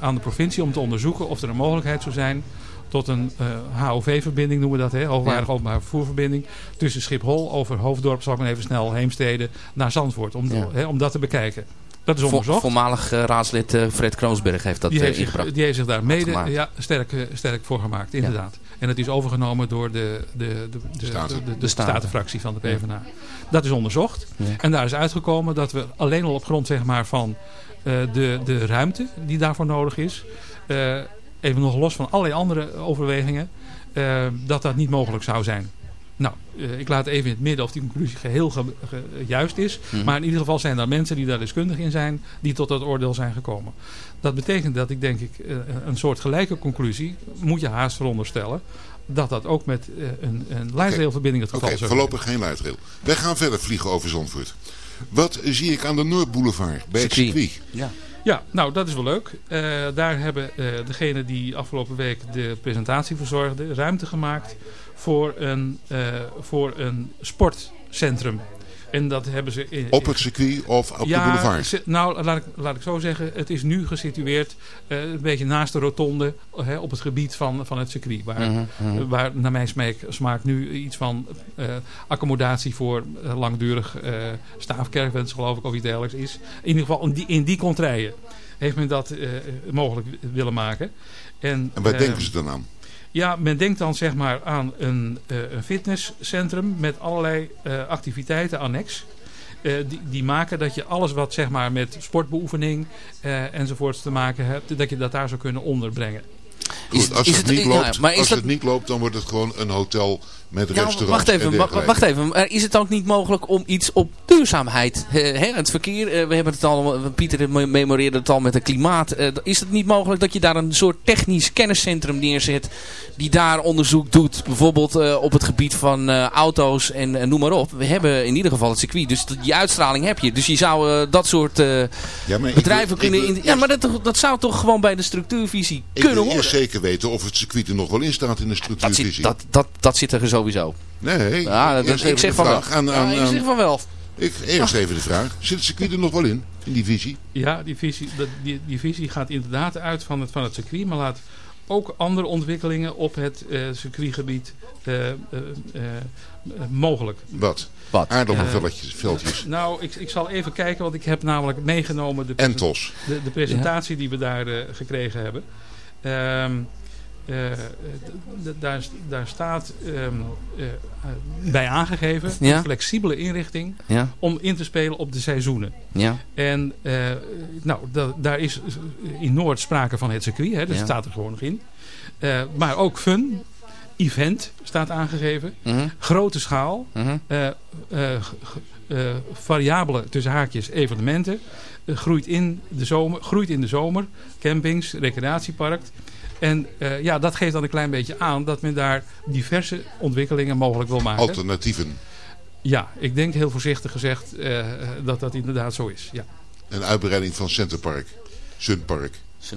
Speaker 8: aan de provincie om te onderzoeken of er een mogelijkheid zou zijn tot een eh, HOV-verbinding, noemen we dat, hè, hoogwaardige
Speaker 7: Ja.
Speaker 8: openbaar vervoerverbinding, tussen Schiphol over Hoofddorp, zal ik maar even snel, Heemstede, naar Zandvoort, om,
Speaker 7: Ja.
Speaker 8: hè, om dat te bekijken. Dat is
Speaker 7: Vo-
Speaker 8: onderzocht.
Speaker 7: voormalig eh, raadslid eh, Fred Kroonsberg heeft dat
Speaker 8: die,
Speaker 7: eh,
Speaker 8: heeft zich,
Speaker 7: ingebracht.
Speaker 8: die heeft zich daar mede ja, sterk, eh, sterk voor gemaakt, inderdaad. En het is overgenomen door de, de, de, de,
Speaker 1: Staten.
Speaker 8: de, de,
Speaker 7: De Staten.
Speaker 8: Statenfractie van de PvdA. Dat is onderzocht.
Speaker 7: Ja.
Speaker 8: En daar is uitgekomen dat we alleen al op grond zeg maar, van eh, de, de ruimte die daarvoor nodig is... eh, even nog los van allerlei andere overwegingen... eh, dat dat niet mogelijk zou zijn. Nou, eh, ik laat even in het midden of die conclusie geheel ge- ge- juist is.
Speaker 7: Mhm.
Speaker 8: Maar in ieder geval zijn er mensen die daar deskundig in zijn... die tot dat oordeel zijn gekomen. Dat betekent dat ik denk ik eh, een soort gelijke conclusie... moet je haast veronderstellen... dat dat ook met eh, een, een het
Speaker 1: Oké,
Speaker 8: geval zou zijn.
Speaker 1: voorlopig geen light rail. Wij gaan verder vliegen over Zandvoort. Wat zie ik aan de Noordboulevard bij het
Speaker 7: Circuit. Ja.
Speaker 8: Ja, nou dat is wel leuk. Eh, daar hebben eh degenen die afgelopen week de presentatie verzorgden... ruimte gemaakt voor een, eh, voor een sportcentrum. En dat hebben ze... In,
Speaker 1: op het circuit of op
Speaker 8: ja,
Speaker 1: de boulevard?
Speaker 8: ze- nou, laat ik, laat ik zo zeggen. Het is nu gesitueerd eh, een beetje naast de rotonde hè, op het gebied van, van het circuit. Waar,
Speaker 7: Mhm, mhm.
Speaker 8: waar naar mijn smaak, smaak nu iets van eh, accommodatie voor eh, langdurig staafcaravans geloof ik of iets dergelijks is. In ieder geval in die, in die contraien heeft men dat mogelijk willen maken. En,
Speaker 1: En waar denken ze dan aan?
Speaker 8: Ja, men denkt dan zeg maar aan een, eh, een fitnesscentrum met allerlei eh, activiteiten annex. Eh, die, die maken dat je alles wat zeg maar met sportbeoefening eh, enzovoorts te maken hebt, dat je dat daar zou kunnen onderbrengen.
Speaker 1: Goed, als
Speaker 7: is
Speaker 1: het,
Speaker 7: het-
Speaker 1: niet
Speaker 7: ja,
Speaker 1: loopt,
Speaker 7: maar
Speaker 1: als
Speaker 7: dat-
Speaker 1: het niet loopt, dan wordt het gewoon een hotel met restaurants
Speaker 7: wacht even, wacht even. Is het ook niet mogelijk om iets op duurzaamheid, hè, het verkeer, eh, we hebben het al, Pieter me- memoreerde het al met het klimaat. eh, is het niet mogelijk dat je daar een soort technisch kenniscentrum neerzet die daar onderzoek doet, bijvoorbeeld eh, op het gebied van auto's en noem maar op. We hebben in ieder geval het circuit, dus die uitstraling heb je. Dus je zou dat soort
Speaker 1: Ja, ik
Speaker 7: bedrijven
Speaker 1: wil- ik
Speaker 7: kunnen...
Speaker 1: wil
Speaker 7: ja, maar dat, dat zou toch gewoon bij de structuurvisie
Speaker 1: Ik
Speaker 7: kunnen
Speaker 1: wil
Speaker 7: horen?
Speaker 1: eerst zeker weten of het circuit er nog wel in staat in de
Speaker 7: Dat
Speaker 1: structuurvisie.
Speaker 7: zit, dat, dat, dat zit er sowieso.
Speaker 1: Nee,
Speaker 7: Ja, dat-
Speaker 1: eerst
Speaker 7: ik
Speaker 1: even
Speaker 7: zeg
Speaker 1: de
Speaker 7: van wel.
Speaker 1: vraag Aan,
Speaker 7: Ja,
Speaker 1: aan,
Speaker 7: ik
Speaker 1: aan-
Speaker 7: zeg van wel.
Speaker 1: Ik, eerst even de vraag. Zit het circuit er nog wel in? In die visie?
Speaker 8: Ja, die visie, dat- die, die visie gaat inderdaad uit van het, van het circuit, maar laat ook andere ontwikkelingen op het eh, circuitgebied eh, eh, eh, eh, mogelijk.
Speaker 1: Wat?
Speaker 7: Wat?
Speaker 1: Aardappelvelletjes, veldjes.
Speaker 8: Nou, ik, ik zal even kijken, want ik heb namelijk meegenomen de, de, de presentatie die we daar eh, gekregen hebben. Ehm, eh, daar, daar staat ehm, eh, bij aangegeven
Speaker 7: Ja.
Speaker 8: een flexibele inrichting
Speaker 7: Ja,
Speaker 8: om in te spelen op de seizoenen.
Speaker 7: ja.
Speaker 8: En eh, nou, da- daar is in Noord sprake van het circuit, hè, dus
Speaker 7: Ja.
Speaker 8: het staat er gewoon nog in. Maar ook fun, event staat aangegeven,
Speaker 7: Mhm,
Speaker 8: grote schaal,
Speaker 7: mhm.
Speaker 8: g- eh, variabele tussen haakjes evenementen, groeit, in de zomer, groeit in de zomer, campings, recreatiepark. En eh, ja, dat geeft dan een klein beetje aan dat men daar diverse ontwikkelingen mogelijk wil maken.
Speaker 1: Alternatieven.
Speaker 8: Ja, ik denk heel voorzichtig gezegd eh, dat dat inderdaad zo is. Ja.
Speaker 1: Een uitbreiding van Centerpark. Sunpark.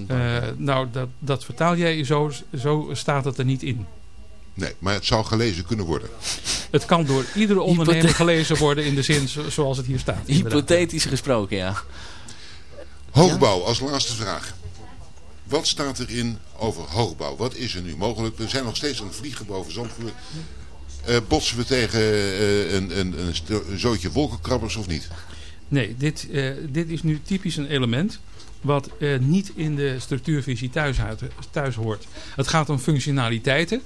Speaker 8: Eh, nou, dat, dat vertaal jij zo, zo staat het er niet in.
Speaker 1: Nee, maar het zou gelezen kunnen worden.
Speaker 8: Het kan door iedere ondernemer gelezen worden in de zin zo- zoals het hier staat. inderdaad.
Speaker 7: Hypothetisch gesproken, ja.
Speaker 1: Hoogbouw, als laatste vraag. Wat staat erin over hoogbouw? Wat is er nu mogelijk? We zijn nog steeds aan het vliegen boven Zandvoort. Eh, botsen we tegen eh, een, een, een, zootje wolkenkrabbers of niet?
Speaker 8: Nee, dit, eh, dit is nu typisch een element wat niet in de structuurvisie thuis, thuis hoort. Het gaat om functionaliteiten.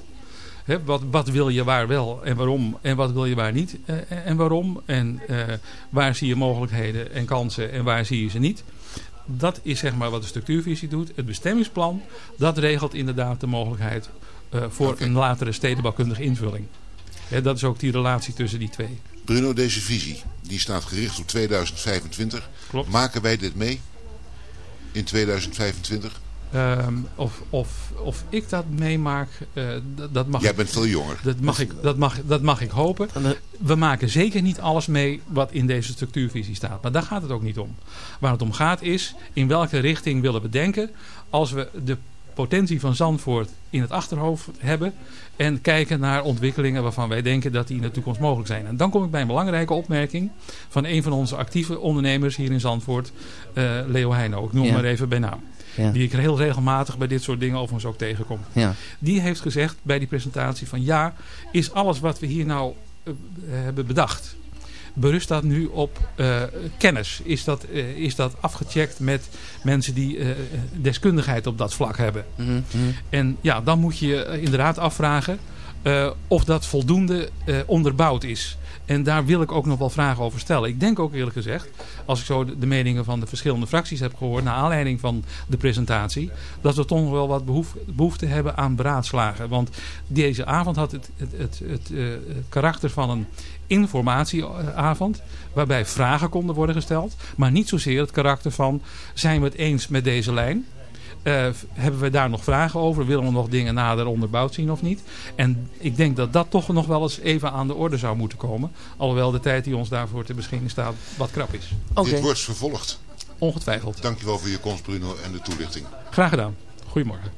Speaker 8: Wat, wat wil je waar wel en waarom en wat wil je waar niet en waarom. En waar zie je mogelijkheden en kansen en waar zie je ze niet. Dat is zeg maar wat de structuurvisie doet. Het bestemmingsplan, dat regelt inderdaad de mogelijkheid eh, voor een latere stedenbouwkundige invulling. Hè, dat is ook die relatie tussen die twee.
Speaker 1: Bruno, deze visie, die staat gericht op 2025.
Speaker 8: Klopt.
Speaker 1: Maken wij dit mee? In 2025?
Speaker 8: Ehm, of, of, of ik dat meemaak, eh, dat, mag
Speaker 1: Jij
Speaker 8: ik,
Speaker 1: bent veel jonger.
Speaker 8: dat mag ik, dat mag, dat mag ik hopen. We maken zeker niet alles mee wat in deze structuurvisie staat. Maar daar gaat het ook niet om. Waar het om gaat is, in welke richting willen we denken als we de potentie van Zandvoort in het achterhoofd hebben en kijken naar ontwikkelingen waarvan wij denken dat die in de toekomst mogelijk zijn. En dan kom ik bij een belangrijke opmerking van een van onze actieve ondernemers hier in Zandvoort, eh, Leo Heino. Ik noem
Speaker 7: Ja.
Speaker 8: hem maar even bij naam.
Speaker 7: Ja.
Speaker 8: Die ik heel regelmatig bij dit soort dingen overigens ook tegenkom.
Speaker 7: Ja.
Speaker 8: Die heeft gezegd bij die presentatie van ja, is alles wat we hier nou eh, hebben bedacht. Berust dat nu op eh, kennis? Is dat, eh, is dat afgecheckt met mensen die deskundigheid op dat vlak hebben?
Speaker 7: Mhm, mhm.
Speaker 8: En ja, dan moet je je inderdaad afvragen of dat voldoende onderbouwd is. En daar wil ik ook nog wel vragen over stellen. Ik denk ook eerlijk gezegd, als ik zo de, meningen van de verschillende fracties heb gehoord... naar aanleiding van de presentatie... dat we toch wel wat behoef- behoefte hebben aan beraadslagen. Want deze avond had het, het, het, het, eh, het karakter van een informatieavond... waarbij vragen konden worden gesteld... maar niet zozeer het karakter van... zijn we het eens met deze lijn... Eh, hebben we daar nog vragen over? Willen we nog dingen nader onderbouwd zien of niet? En ik denk dat dat toch nog wel eens even aan de orde zou moeten komen. Alhoewel de tijd die ons daarvoor te beschikking staat wat krap is.
Speaker 7: Oké.
Speaker 1: Dit wordt vervolgd.
Speaker 8: Ongetwijfeld.
Speaker 1: Dankjewel voor je komst Bruno en de toelichting.
Speaker 8: Graag gedaan. Goedemorgen.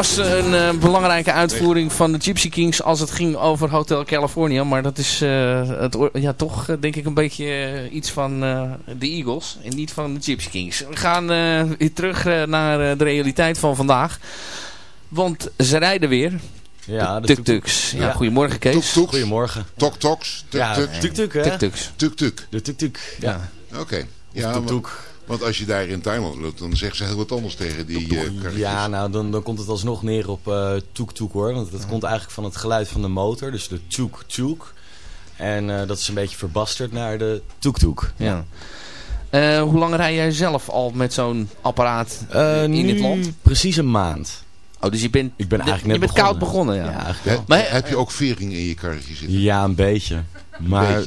Speaker 7: Was een uh, belangrijke uitvoering van de Gypsy Kings als het ging over Hotel California. Maar dat is uh, het, ja, toch denk ik een beetje iets van de Eagles en niet van de Gypsy Kings. We gaan weer terug naar de realiteit van vandaag. Want ze rijden weer.
Speaker 9: Ja,
Speaker 7: de tuk-tuks. Ja, goedemorgen Kees.
Speaker 1: Tuk-tuks.
Speaker 9: Goedemorgen.
Speaker 1: Tok-toks.
Speaker 9: Tuk-tuk. Ja,
Speaker 7: tuk-tuk.
Speaker 1: Tuk-tuk.
Speaker 9: De tuk-tuk. Ja.
Speaker 1: Oké. Okay. Ja, tuk-tuk. Want als je daar in Thailand loopt, dan zeggen ze heel wat anders tegen die uh,
Speaker 9: Ja, nou dan, dan komt het alsnog neer op uh, toek toek hoor. Want dat komt eigenlijk van het geluid van de motor. Dus de toek toek. En uh, dat is een beetje verbasterd naar de toek toek.
Speaker 7: Ja. hoe lang rij jij zelf al met zo'n apparaat in
Speaker 9: nu
Speaker 7: het land?
Speaker 9: precies een maand.
Speaker 7: Oh, dus je bent,
Speaker 9: ik ben eigenlijk net
Speaker 7: je bent
Speaker 9: begonnen.
Speaker 7: koud begonnen, ja.
Speaker 9: ja eigenlijk wel.
Speaker 1: Maar, heb je ook vering in je karretje zitten?
Speaker 9: Ja, een beetje. Maar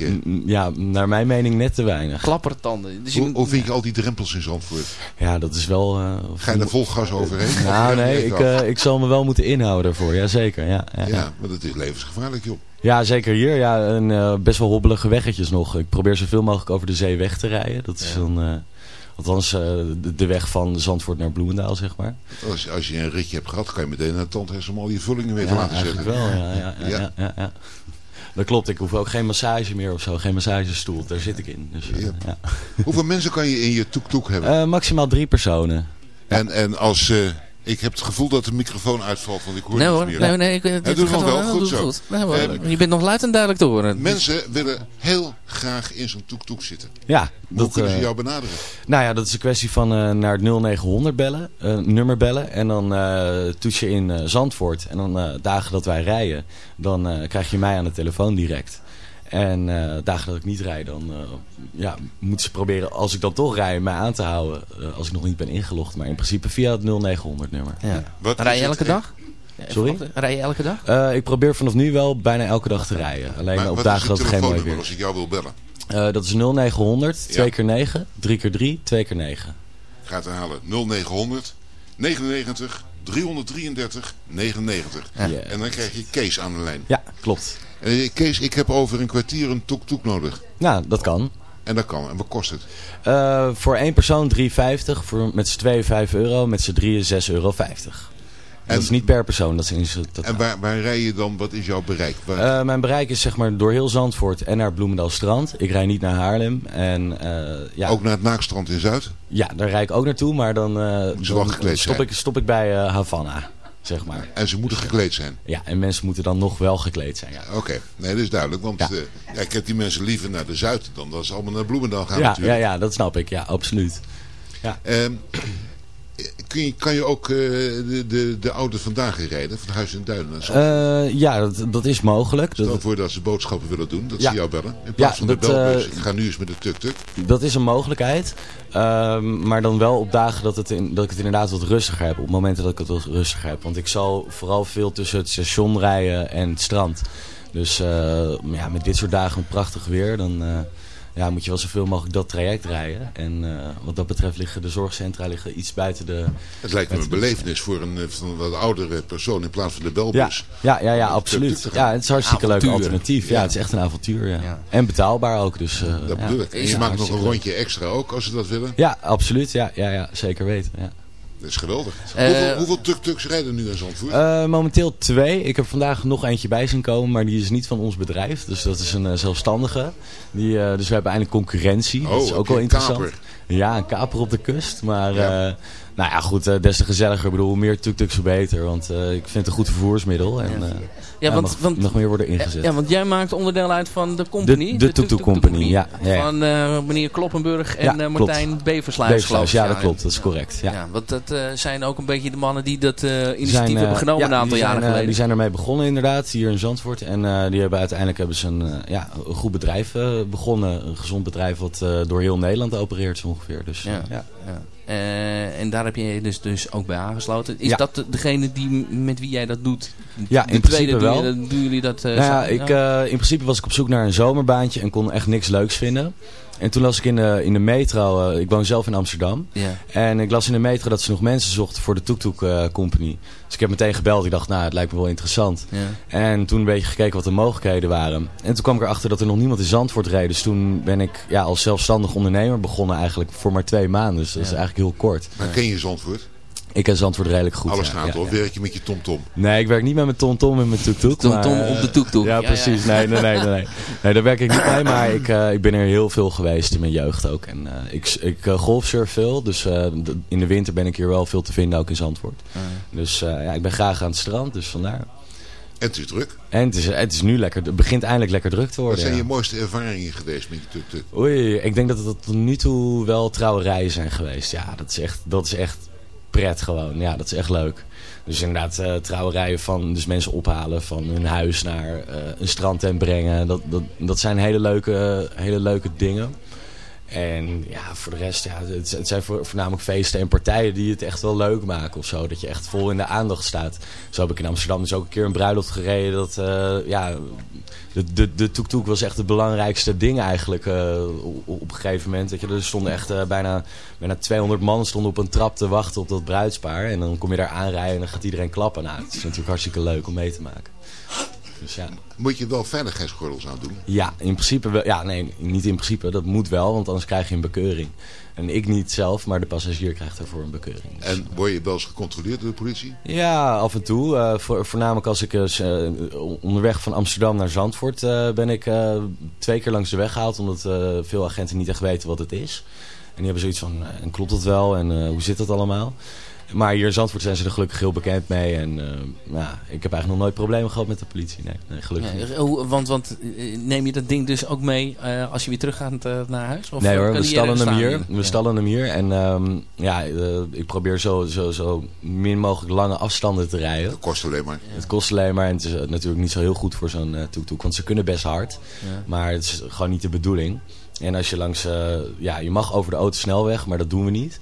Speaker 9: ja, naar mijn mening net te weinig.
Speaker 7: Klappertanden. Dus
Speaker 1: hoe, hoe vind je al die drempels in Zandvoort?
Speaker 9: Ja, dat is wel... Uh,
Speaker 1: Ga je er vol gas overheen?
Speaker 9: nou nee, ik, uh, ik zal me wel moeten inhouden daarvoor. Jazeker, ja. Ja,
Speaker 1: ja maar dat is levensgevaarlijk joh.
Speaker 9: Ja, zeker hier. Ja, en, uh, best wel hobbelige weggetjes nog. Ik probeer zoveel mogelijk over de zee weg te rijden. Dat is ja. dan... Althans, uh, de, de, weg van Zandvoort naar Bloemendaal, zeg maar.
Speaker 1: Als, als je een ritje hebt gehad, kan je meteen naar het tandheers om al je vullingen weer
Speaker 9: ja,
Speaker 1: te laten zetten.
Speaker 9: wel, ja, ja, ja, ja. Dat klopt, ik hoef ook geen massage meer of zo, geen massagestoel, daar zit ik in. Dus, uh, ja.
Speaker 1: Hoeveel mensen kan je in je toek-toek hebben?
Speaker 9: Uh, maximaal drie personen.
Speaker 1: En, en als... Ik heb het gevoel dat de microfoon uitvalt, want ik hoor
Speaker 7: nee,
Speaker 1: niet
Speaker 7: hoor.
Speaker 1: meer.
Speaker 7: Nee, nee, ik,
Speaker 1: het doet nog wel goed zo.
Speaker 7: Goed. Nee, hoor. Um, je bent nog luid en duidelijk te horen.
Speaker 1: Mensen willen heel graag in zo'n toek-toek zitten.
Speaker 9: Ja.
Speaker 1: Hoe
Speaker 9: dat,
Speaker 1: kunnen ze
Speaker 9: uh,
Speaker 1: jou benaderen?
Speaker 9: Nou ja, dat is een kwestie van uh, naar het 0900 bellen, uh, nummer bellen. En dan toets je in Zandvoort. En dan dagen dat wij rijden, dan krijg je mij aan de telefoon direct. En uh, dagen dat ik niet rijd, dan uh, ja, moeten ze proberen, als ik dan toch rij, mij aan te houden. Uh, als ik nog niet ben ingelogd. Maar in principe via het 0900 nummer.
Speaker 7: Ja. Wat rij je elke dag?
Speaker 9: Sorry?
Speaker 7: Rij je elke dag?
Speaker 9: ik probeer vanaf nu wel bijna elke dag te rijden. Alleen
Speaker 1: maar
Speaker 9: op dagen dat het geen mooi weer
Speaker 1: als ik jou wil bellen?
Speaker 9: dat is 0900, 2 keer 9 3 keer 3 2 keer 9
Speaker 1: Ik ga het herhalen. 0900 99 333 99.
Speaker 9: Ja.
Speaker 1: En dan krijg je Kees aan de lijn.
Speaker 9: Ja, klopt.
Speaker 1: Uh, Kees, ik heb over een kwartier een toek-toek nodig.
Speaker 9: Nou, dat kan.
Speaker 1: En dat kan. En wat kost het?
Speaker 9: Uh, voor één persoon 3,50. Voor met z'n tweeën 5 euro. Met z'n drieën 6,50 euro. En, dat is niet per persoon. Dat is dat
Speaker 1: en waar, waar rij je dan? Wat is jouw bereik?
Speaker 9: Uh, mijn bereik is zeg maar door heel Zandvoort en naar Bloemendaal Strand. Ik rij niet naar Haarlem. En, ja.
Speaker 1: Ook naar het Naakstrand in Zuid?
Speaker 9: Ja, daar rijd ik ook naartoe. Maar dan, dan
Speaker 1: stop,
Speaker 9: ik, stop ik bij Havana. Zeg maar.
Speaker 1: En ze moeten gekleed zijn?
Speaker 9: Ja, en mensen moeten dan nog wel gekleed zijn. Ja.
Speaker 1: Oké, okay. nee, dat is duidelijk. Want ja. Uh, ja, ik heb die mensen liever naar de Zuid dan dat ze allemaal naar Bloemendaal gaan
Speaker 9: ja,
Speaker 1: natuurlijk.
Speaker 9: Ja, ja, dat snap ik. Ja, absoluut. Ja.
Speaker 1: Um, kun je, kan je ook uh, de, de, de oude vandaag rijden? Van Huis en Duinen?
Speaker 9: Uh, ja, dat, dat is mogelijk.
Speaker 1: Stel
Speaker 9: dat,
Speaker 1: voor dat ze boodschappen willen doen. Dat
Speaker 9: ja.
Speaker 1: ze jou bellen. In plaats
Speaker 9: ja,
Speaker 1: van
Speaker 9: dat,
Speaker 1: de belbus. ik ga nu eens met de tuk-tuk.
Speaker 9: Dat is een mogelijkheid. Uh, maar dan wel op dagen dat, het in, dat ik het inderdaad wat rustiger heb. Op momenten dat ik het wat rustiger heb. Want ik zal vooral veel tussen het station rijden en het strand. Dus ja, met dit soort dagen prachtig weer, dan ja, moet je wel zoveel mogelijk dat traject rijden. En uh, wat dat betreft liggen de zorgcentra liggen iets buiten de...
Speaker 1: Het lijkt me een belevenis voor een, voor een wat oudere persoon in plaats van de belbus.
Speaker 9: Ja, ja, ja, ja absoluut. Ja, het is een hartstikke leuk alternatief. Ja. het is echt een avontuur. Ja. ja. En betaalbaar ook. Dus, uh,
Speaker 1: dat bedoel ik. En je maakt nog een rondje extra ook als ze dat willen?
Speaker 9: Ja, absoluut. Ja, ja, ja zeker weten. Ja.
Speaker 1: Dat is geweldig. Uh, hoeveel, hoeveel tuk-tuks rijden nu in Zandvoort?
Speaker 9: Uh, momenteel twee. Ik heb vandaag nog eentje bij zien komen, maar die is niet van ons bedrijf. Dus dat is een uh, zelfstandige. Die, dus we hebben eindelijk concurrentie.
Speaker 1: Oh,
Speaker 9: dat is ook wel interessant.
Speaker 1: Kaper.
Speaker 9: Ja, een kaper op de kust. Maar ja. Nou ja, goed, des te gezelliger. Ik bedoel, hoe meer tuk-tuks, hoe beter. Want ik vind het een goed vervoersmiddel. En,
Speaker 7: ja. Ja, want,
Speaker 9: mag
Speaker 7: want,
Speaker 9: nog meer worden ingezet.
Speaker 7: Ja, want jij maakt onderdeel uit van de company.
Speaker 9: De, de, de Company, ja, ja,
Speaker 7: Van meneer Kloppenburg en ja, Martijn Beversluis,
Speaker 9: Beversluis ja, dat klopt. Dat is correct. Ja.
Speaker 7: want dat zijn ook een beetje de mannen die dat initiatief zijn, hebben genomen een aantal
Speaker 9: zijn,
Speaker 7: jaren geleden.
Speaker 9: die zijn ermee begonnen inderdaad, hier in Zandvoort. En die hebben uiteindelijk hebben ze een, ja, een goed bedrijf begonnen. Een gezond bedrijf wat door heel Nederland opereert zo ongeveer. Dus,
Speaker 7: ja. ja. Uh, en daar heb je dus, dus ook bij aangesloten. Is ja. dat degene die, met wie jij dat doet?
Speaker 9: Ja, in principe wel.
Speaker 7: Doe je, doen jullie dat? Uh,
Speaker 9: nou ja, ik, uh, in principe was ik op zoek naar een zomerbaantje en kon echt niks leuks vinden. En toen las ik in de, in de metro, uh, ik woon zelf in Amsterdam.
Speaker 7: Yeah.
Speaker 9: En ik las in de metro dat ze nog mensen zochten voor de Tuk Tuk uh, Company. Dus ik heb meteen gebeld. Ik dacht, nou, het lijkt me wel interessant.
Speaker 7: Yeah.
Speaker 9: En toen een beetje gekeken wat de mogelijkheden waren. En toen kwam ik erachter dat er nog niemand in Zandvoort reed. Dus toen ben ik ja, als zelfstandig ondernemer begonnen eigenlijk voor maar twee maanden. Dus dat yeah. is eigenlijk heel kort.
Speaker 1: Maar ken je Zandvoort?
Speaker 9: Ik ken Zandvoort redelijk goed.
Speaker 1: Alles
Speaker 9: ja,
Speaker 1: gaat
Speaker 9: ja,
Speaker 1: of
Speaker 9: ja.
Speaker 1: werk je met je tomtom?
Speaker 9: Nee, ik werk niet met mijn tomtom en mijn tuk-tuk.
Speaker 7: Tomtom
Speaker 9: maar,
Speaker 7: op de
Speaker 9: eh,
Speaker 7: tuk-tuk.
Speaker 9: Ja, precies. Nee, nee, nee, nee, nee. Nee, daar werk ik niet mee, maar ik, eh, ik ben er heel veel geweest in mijn jeugd ook. En eh, ik, ik eh, golfsurf veel, dus eh, in de winter ben ik hier wel veel te vinden, ook in Zandvoort. Dus eh, ja, ik ben graag aan het strand, dus vandaar.
Speaker 1: En het is druk.
Speaker 9: En het is, het is nu lekker, het begint eindelijk lekker druk te
Speaker 1: Wat
Speaker 9: worden.
Speaker 1: zijn
Speaker 9: ja.
Speaker 1: je mooiste ervaringen geweest met je tuk-tuk?
Speaker 9: Oei, ik denk dat het tot nu toe wel trouwerijen zijn geweest. Ja, dat is echt, dat is echt pret gewoon. Ja, dat is echt leuk. Dus inderdaad, eh, trouwerijen van dus mensen ophalen van hun huis naar eh, een strandtent brengen. Dat, dat, dat zijn hele leuke, hele leuke dingen. En ja, voor de rest, ja, het, zijn voor- voornamelijk feesten en partijen die het echt wel leuk maken of zo. Dat je echt vol in de aandacht staat. Zo heb ik in Amsterdam dus ook een keer een bruiloft gereden. Dat, eh, ja, de, de, de was echt het belangrijkste ding eigenlijk eh, op, een gegeven moment. Weet je, er stonden echt eh, bijna, bijna 200 man stonden op een trap te wachten op dat bruidspaar. En dan kom je daar aanrijden en dan gaat iedereen klappen. Nou, het is natuurlijk hartstikke leuk om mee te maken. Dus ja.
Speaker 1: Moet je wel veiligheidsgordels aan doen?
Speaker 9: Ja, in principe wel. Ja, nee, niet in principe. Dat moet wel, want anders krijg je een bekeuring. En ik niet zelf, maar de passagier krijgt daarvoor een bekeuring. Dus,
Speaker 1: En word je wel eens gecontroleerd door de politie?
Speaker 9: Ja, af en toe. Eh, voor, voornamelijk als ik eens, eh, onderweg van Amsterdam naar Zandvoort eh, ben ik eh, twee keer langs de weg gehaald. Omdat eh, veel agenten niet echt weten wat het is. En die hebben zoiets van, eh, en klopt dat wel? En eh, hoe zit dat allemaal? Maar hier in Zandvoort zijn ze er gelukkig heel bekend mee. En eh, ja, ik heb eigenlijk nog nooit problemen gehad met de politie. Nee, nee gelukkig.
Speaker 7: Ja, hoe- want, want eh, neem je dat ding dus ook mee eh, als je weer terug gaat eh, naar huis? Of
Speaker 9: nee
Speaker 7: eh,
Speaker 9: hoor, we stallen hem hier. We
Speaker 7: Ja.
Speaker 9: stallen hem hier. En ehm, ja, eh, ik probeer zo, zo, zo min mogelijk lange afstanden te rijden.
Speaker 1: Dat kost alleen maar.
Speaker 9: Het kost alleen maar. En het is eh, natuurlijk niet zo heel goed voor zo'n eh tuk-tuk. Want ze kunnen best hard.
Speaker 7: Ja.
Speaker 9: Maar het is gewoon niet de bedoeling. En als je langs... eh, ja, je mag over de autosnelweg, maar dat doen we niet.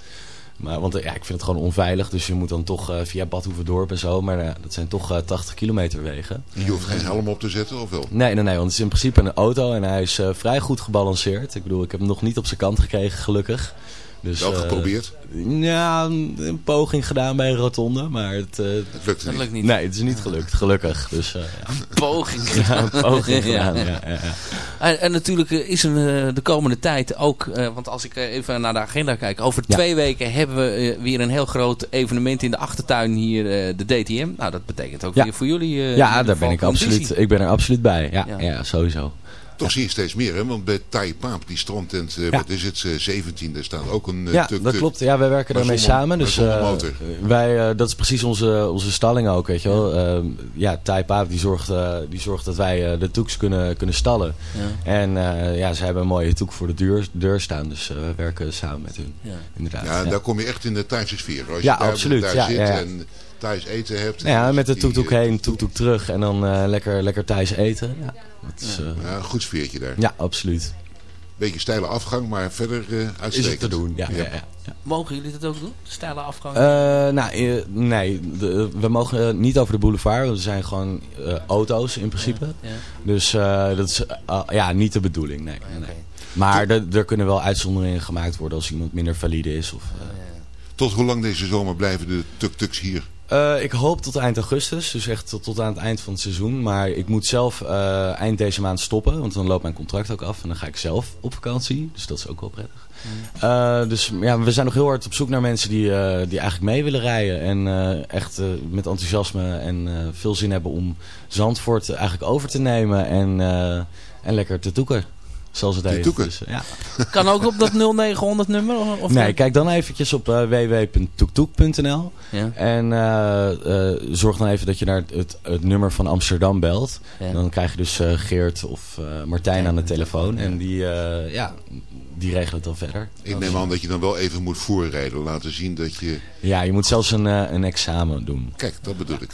Speaker 9: Maar, want eh, ja, ik vind het gewoon onveilig. Dus je moet dan toch eh, via Badhoevedorp en zo. Maar eh, dat zijn toch eh, 80 kilometer wegen.
Speaker 1: Je hoeft geen helm op te zetten, of wel?
Speaker 9: Nee, nee, nee, want het is in principe een auto en hij is vrij goed gebalanceerd. Ik bedoel, ik heb hem nog niet op zijn kant gekregen, gelukkig. Dus,
Speaker 1: Wel
Speaker 9: eh,
Speaker 1: geprobeerd?
Speaker 9: ja, een poging gedaan bij een rotonde, maar het... eh,
Speaker 1: Het lukt
Speaker 7: Dat
Speaker 1: niet.
Speaker 7: lukt niet.
Speaker 9: Nee, het is niet gelukt, gelukkig. Dus, eh, ja.
Speaker 7: Poging.
Speaker 9: Ja, een poging gedaan,
Speaker 7: Ja.
Speaker 9: ja, ja, ja.
Speaker 7: En, en natuurlijk is er eh, de komende tijd ook, eh, want als ik even naar de agenda kijk, over
Speaker 9: Ja.
Speaker 7: twee weken hebben we weer een heel groot evenement in de achtertuin hier, eh, de DTM. Nou, dat betekent ook
Speaker 9: Ja.
Speaker 7: weer voor jullie. eh,
Speaker 9: Ja, daar ben ik absoluut, ik ben er absoluut bij. Ja,
Speaker 7: Ja.
Speaker 9: ja. sowieso.
Speaker 1: Toch zie je steeds meer, hè? Want bij Tai Paap, die strandtent, eh,
Speaker 9: Ja.
Speaker 1: wat is het, eh, 17, daar staat ook een eh,
Speaker 9: Ja, dat klopt. Ja, wij werken daarmee samen. Dus eh, wij, eh, dat is precies onze, onze stalling ook, weet je wel. Ehm, ja, Tai Paap die zorgt, eh, die zorgt dat wij eh, de toeks kunnen, kunnen stallen.
Speaker 7: Ja.
Speaker 9: En eh, ja, ze hebben een mooie toek voor de deur, deur staan. Dus eh, we werken samen met hun.
Speaker 7: Ja.
Speaker 9: Inderdaad.
Speaker 1: Ja,
Speaker 9: ja.
Speaker 1: daar kom je echt in de Thaise sfeer. Als je
Speaker 9: Ja,
Speaker 1: daar,
Speaker 9: absoluut.
Speaker 1: daar
Speaker 9: Ja,
Speaker 1: zit
Speaker 9: ja, ja.
Speaker 1: en thuis eten hebt.
Speaker 9: Ja, met de toektoek
Speaker 1: eh,
Speaker 9: heen, toektoek terug. En dan eh, lekker, lekker thuis eten. Ja, dat is, eh,
Speaker 1: Ja, een goed sfeertje daar.
Speaker 9: ja absoluut.
Speaker 1: Beetje steile afgang, maar verder eh
Speaker 9: Is
Speaker 1: uitstekend.
Speaker 9: het te doen. Ja, ja. Ja, ja.
Speaker 7: Mogen jullie dat ook doen? Steile afgang?
Speaker 9: Eh, nou, eh, nee. De- we mogen eh, niet over de boulevard. Want er zijn gewoon eh, auto's in principe.
Speaker 7: Ja.
Speaker 9: Dus eh, dat is eh, ja, niet de bedoeling. Nee, nee. Maar er, er kunnen wel uitzonderingen gemaakt worden als iemand minder valide is. Of, eh.
Speaker 1: Tot hoe lang deze zomer blijven de tuk-tuks hier?
Speaker 9: Eh, ik hoop tot eind augustus, dus echt tot, tot aan het eind van het seizoen. Maar ik moet zelf eh, eind deze maand stoppen, want dan loopt mijn contract ook af. En dan ga ik zelf op vakantie, dus dat is ook wel prettig. Eh, dus ja, we zijn nog heel hard op zoek naar mensen die, die eigenlijk mee willen rijden. En echt met enthousiasme en veel zin hebben om Zandvoort eigenlijk over te nemen. En, en lekker te toeken, zoals het heet. Dus, ja.
Speaker 7: Kan ook op dat 0900 nummer? Of,
Speaker 9: Nee, kijk dan eventjes op eh www.toektoek.nl.
Speaker 7: Ja.
Speaker 9: En eh, eh, zorg dan even dat je naar het, het nummer van Amsterdam belt.
Speaker 7: Ja.
Speaker 9: Dan krijg je dus eh, Geert of eh, Martijn aan de telefoon. En die, eh, ja, die regelen het dan verder.
Speaker 1: Ik neem aan dat je dan wel even moet voorrijden. Laten zien dat je...
Speaker 9: Ja, je moet zelfs een, eh, een examen doen.
Speaker 1: Kijk, dat bedoel ik.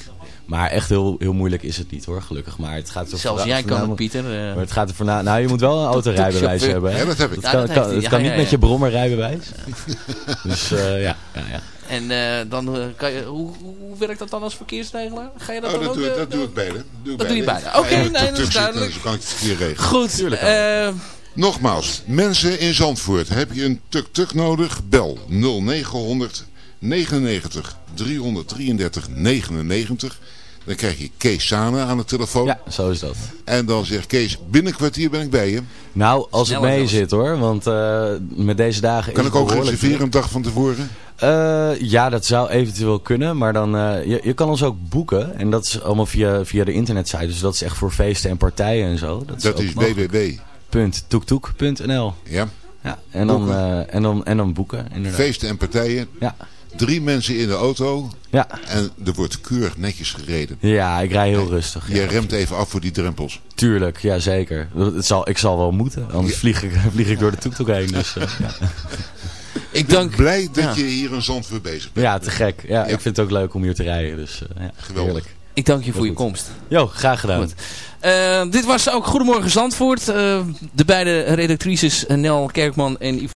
Speaker 9: Maar echt heel, heel moeilijk is het niet hoor, gelukkig. Maar het gaat er
Speaker 7: Zelfs jij kan het, Pieter. eh.
Speaker 9: Maar het gaat er voorna- Nou, je moet wel een autorijbewijs hebben. hè?
Speaker 1: Ja, dat heb ik.
Speaker 9: Dat
Speaker 7: Ja,
Speaker 9: kan,
Speaker 7: dat
Speaker 9: kan-
Speaker 7: heeft hij.
Speaker 9: het
Speaker 7: Ja,
Speaker 9: kan
Speaker 7: ja,
Speaker 9: niet
Speaker 7: ja.
Speaker 9: met je brommerrijbewijs. dus eh, ja, ja, ja.
Speaker 7: En eh, dan kan je, hoe, hoe werkt dat dan als verkeersregelaar? Ga je dat
Speaker 1: Oh,
Speaker 7: dan
Speaker 1: dat,
Speaker 7: ook?
Speaker 1: doe, dat doe ik beide. Doe ik
Speaker 7: Dat doe je
Speaker 1: beide.
Speaker 7: Oké,
Speaker 1: Ja,
Speaker 7: nee, dat is duidelijk.
Speaker 1: Kan ik het hier regelen.
Speaker 7: Goed. eh,
Speaker 1: Nogmaals, mensen in Zandvoort, heb je een tuk-tuk nodig? Bel 0900 99 333 99. Dan krijg je Kees Sane aan de telefoon.
Speaker 9: Ja, zo is dat.
Speaker 1: En dan zegt Kees, binnen een kwartier ben ik bij je.
Speaker 9: Nou, als
Speaker 7: Sneller
Speaker 9: het mee zit hoor. Want eh, met deze dagen
Speaker 1: Kan
Speaker 9: is
Speaker 1: ik
Speaker 9: het
Speaker 1: ook reserveren een dag van tevoren?
Speaker 9: Eh, ja, dat zou eventueel kunnen. Maar dan, eh, je, je kan ons ook boeken. En dat is allemaal via, via de internetsite. Dus dat is echt voor feesten en partijen en zo. Dat is,
Speaker 1: Dat is
Speaker 9: www.toektoek.nl
Speaker 1: Ja.
Speaker 9: Ja, en dan,
Speaker 1: Boeken.
Speaker 9: eh, en dan, en dan boeken, inderdaad.
Speaker 1: Feesten en partijen.
Speaker 9: Ja.
Speaker 1: Drie mensen in de auto.
Speaker 9: Ja.
Speaker 1: En er wordt keurig netjes gereden.
Speaker 9: Ja, ik rij heel rustig.
Speaker 1: Je
Speaker 9: Ja.
Speaker 1: remt even af voor die drempels.
Speaker 9: Tuurlijk, ja zeker. Het zal, ik zal wel moeten. Anders vlieg, ik, vlieg ik door de toektoek heen. Dus, eh, ja.
Speaker 7: Ik dank...
Speaker 1: Blij dat
Speaker 7: Ja.
Speaker 1: je hier in Zandvoort bezig bent.
Speaker 9: ja, te gek. Ja, Ik vind het ook leuk om hier te rijden. Dus, eh, ja,
Speaker 1: Geweldig.
Speaker 9: heerlijk.
Speaker 7: Ik dank je voor je komst.
Speaker 9: Jo, graag gedaan.
Speaker 7: Eh, dit was ook Goedemorgen Zandvoort. Eh, de beide redactrices Nel Kerkman en Yvonne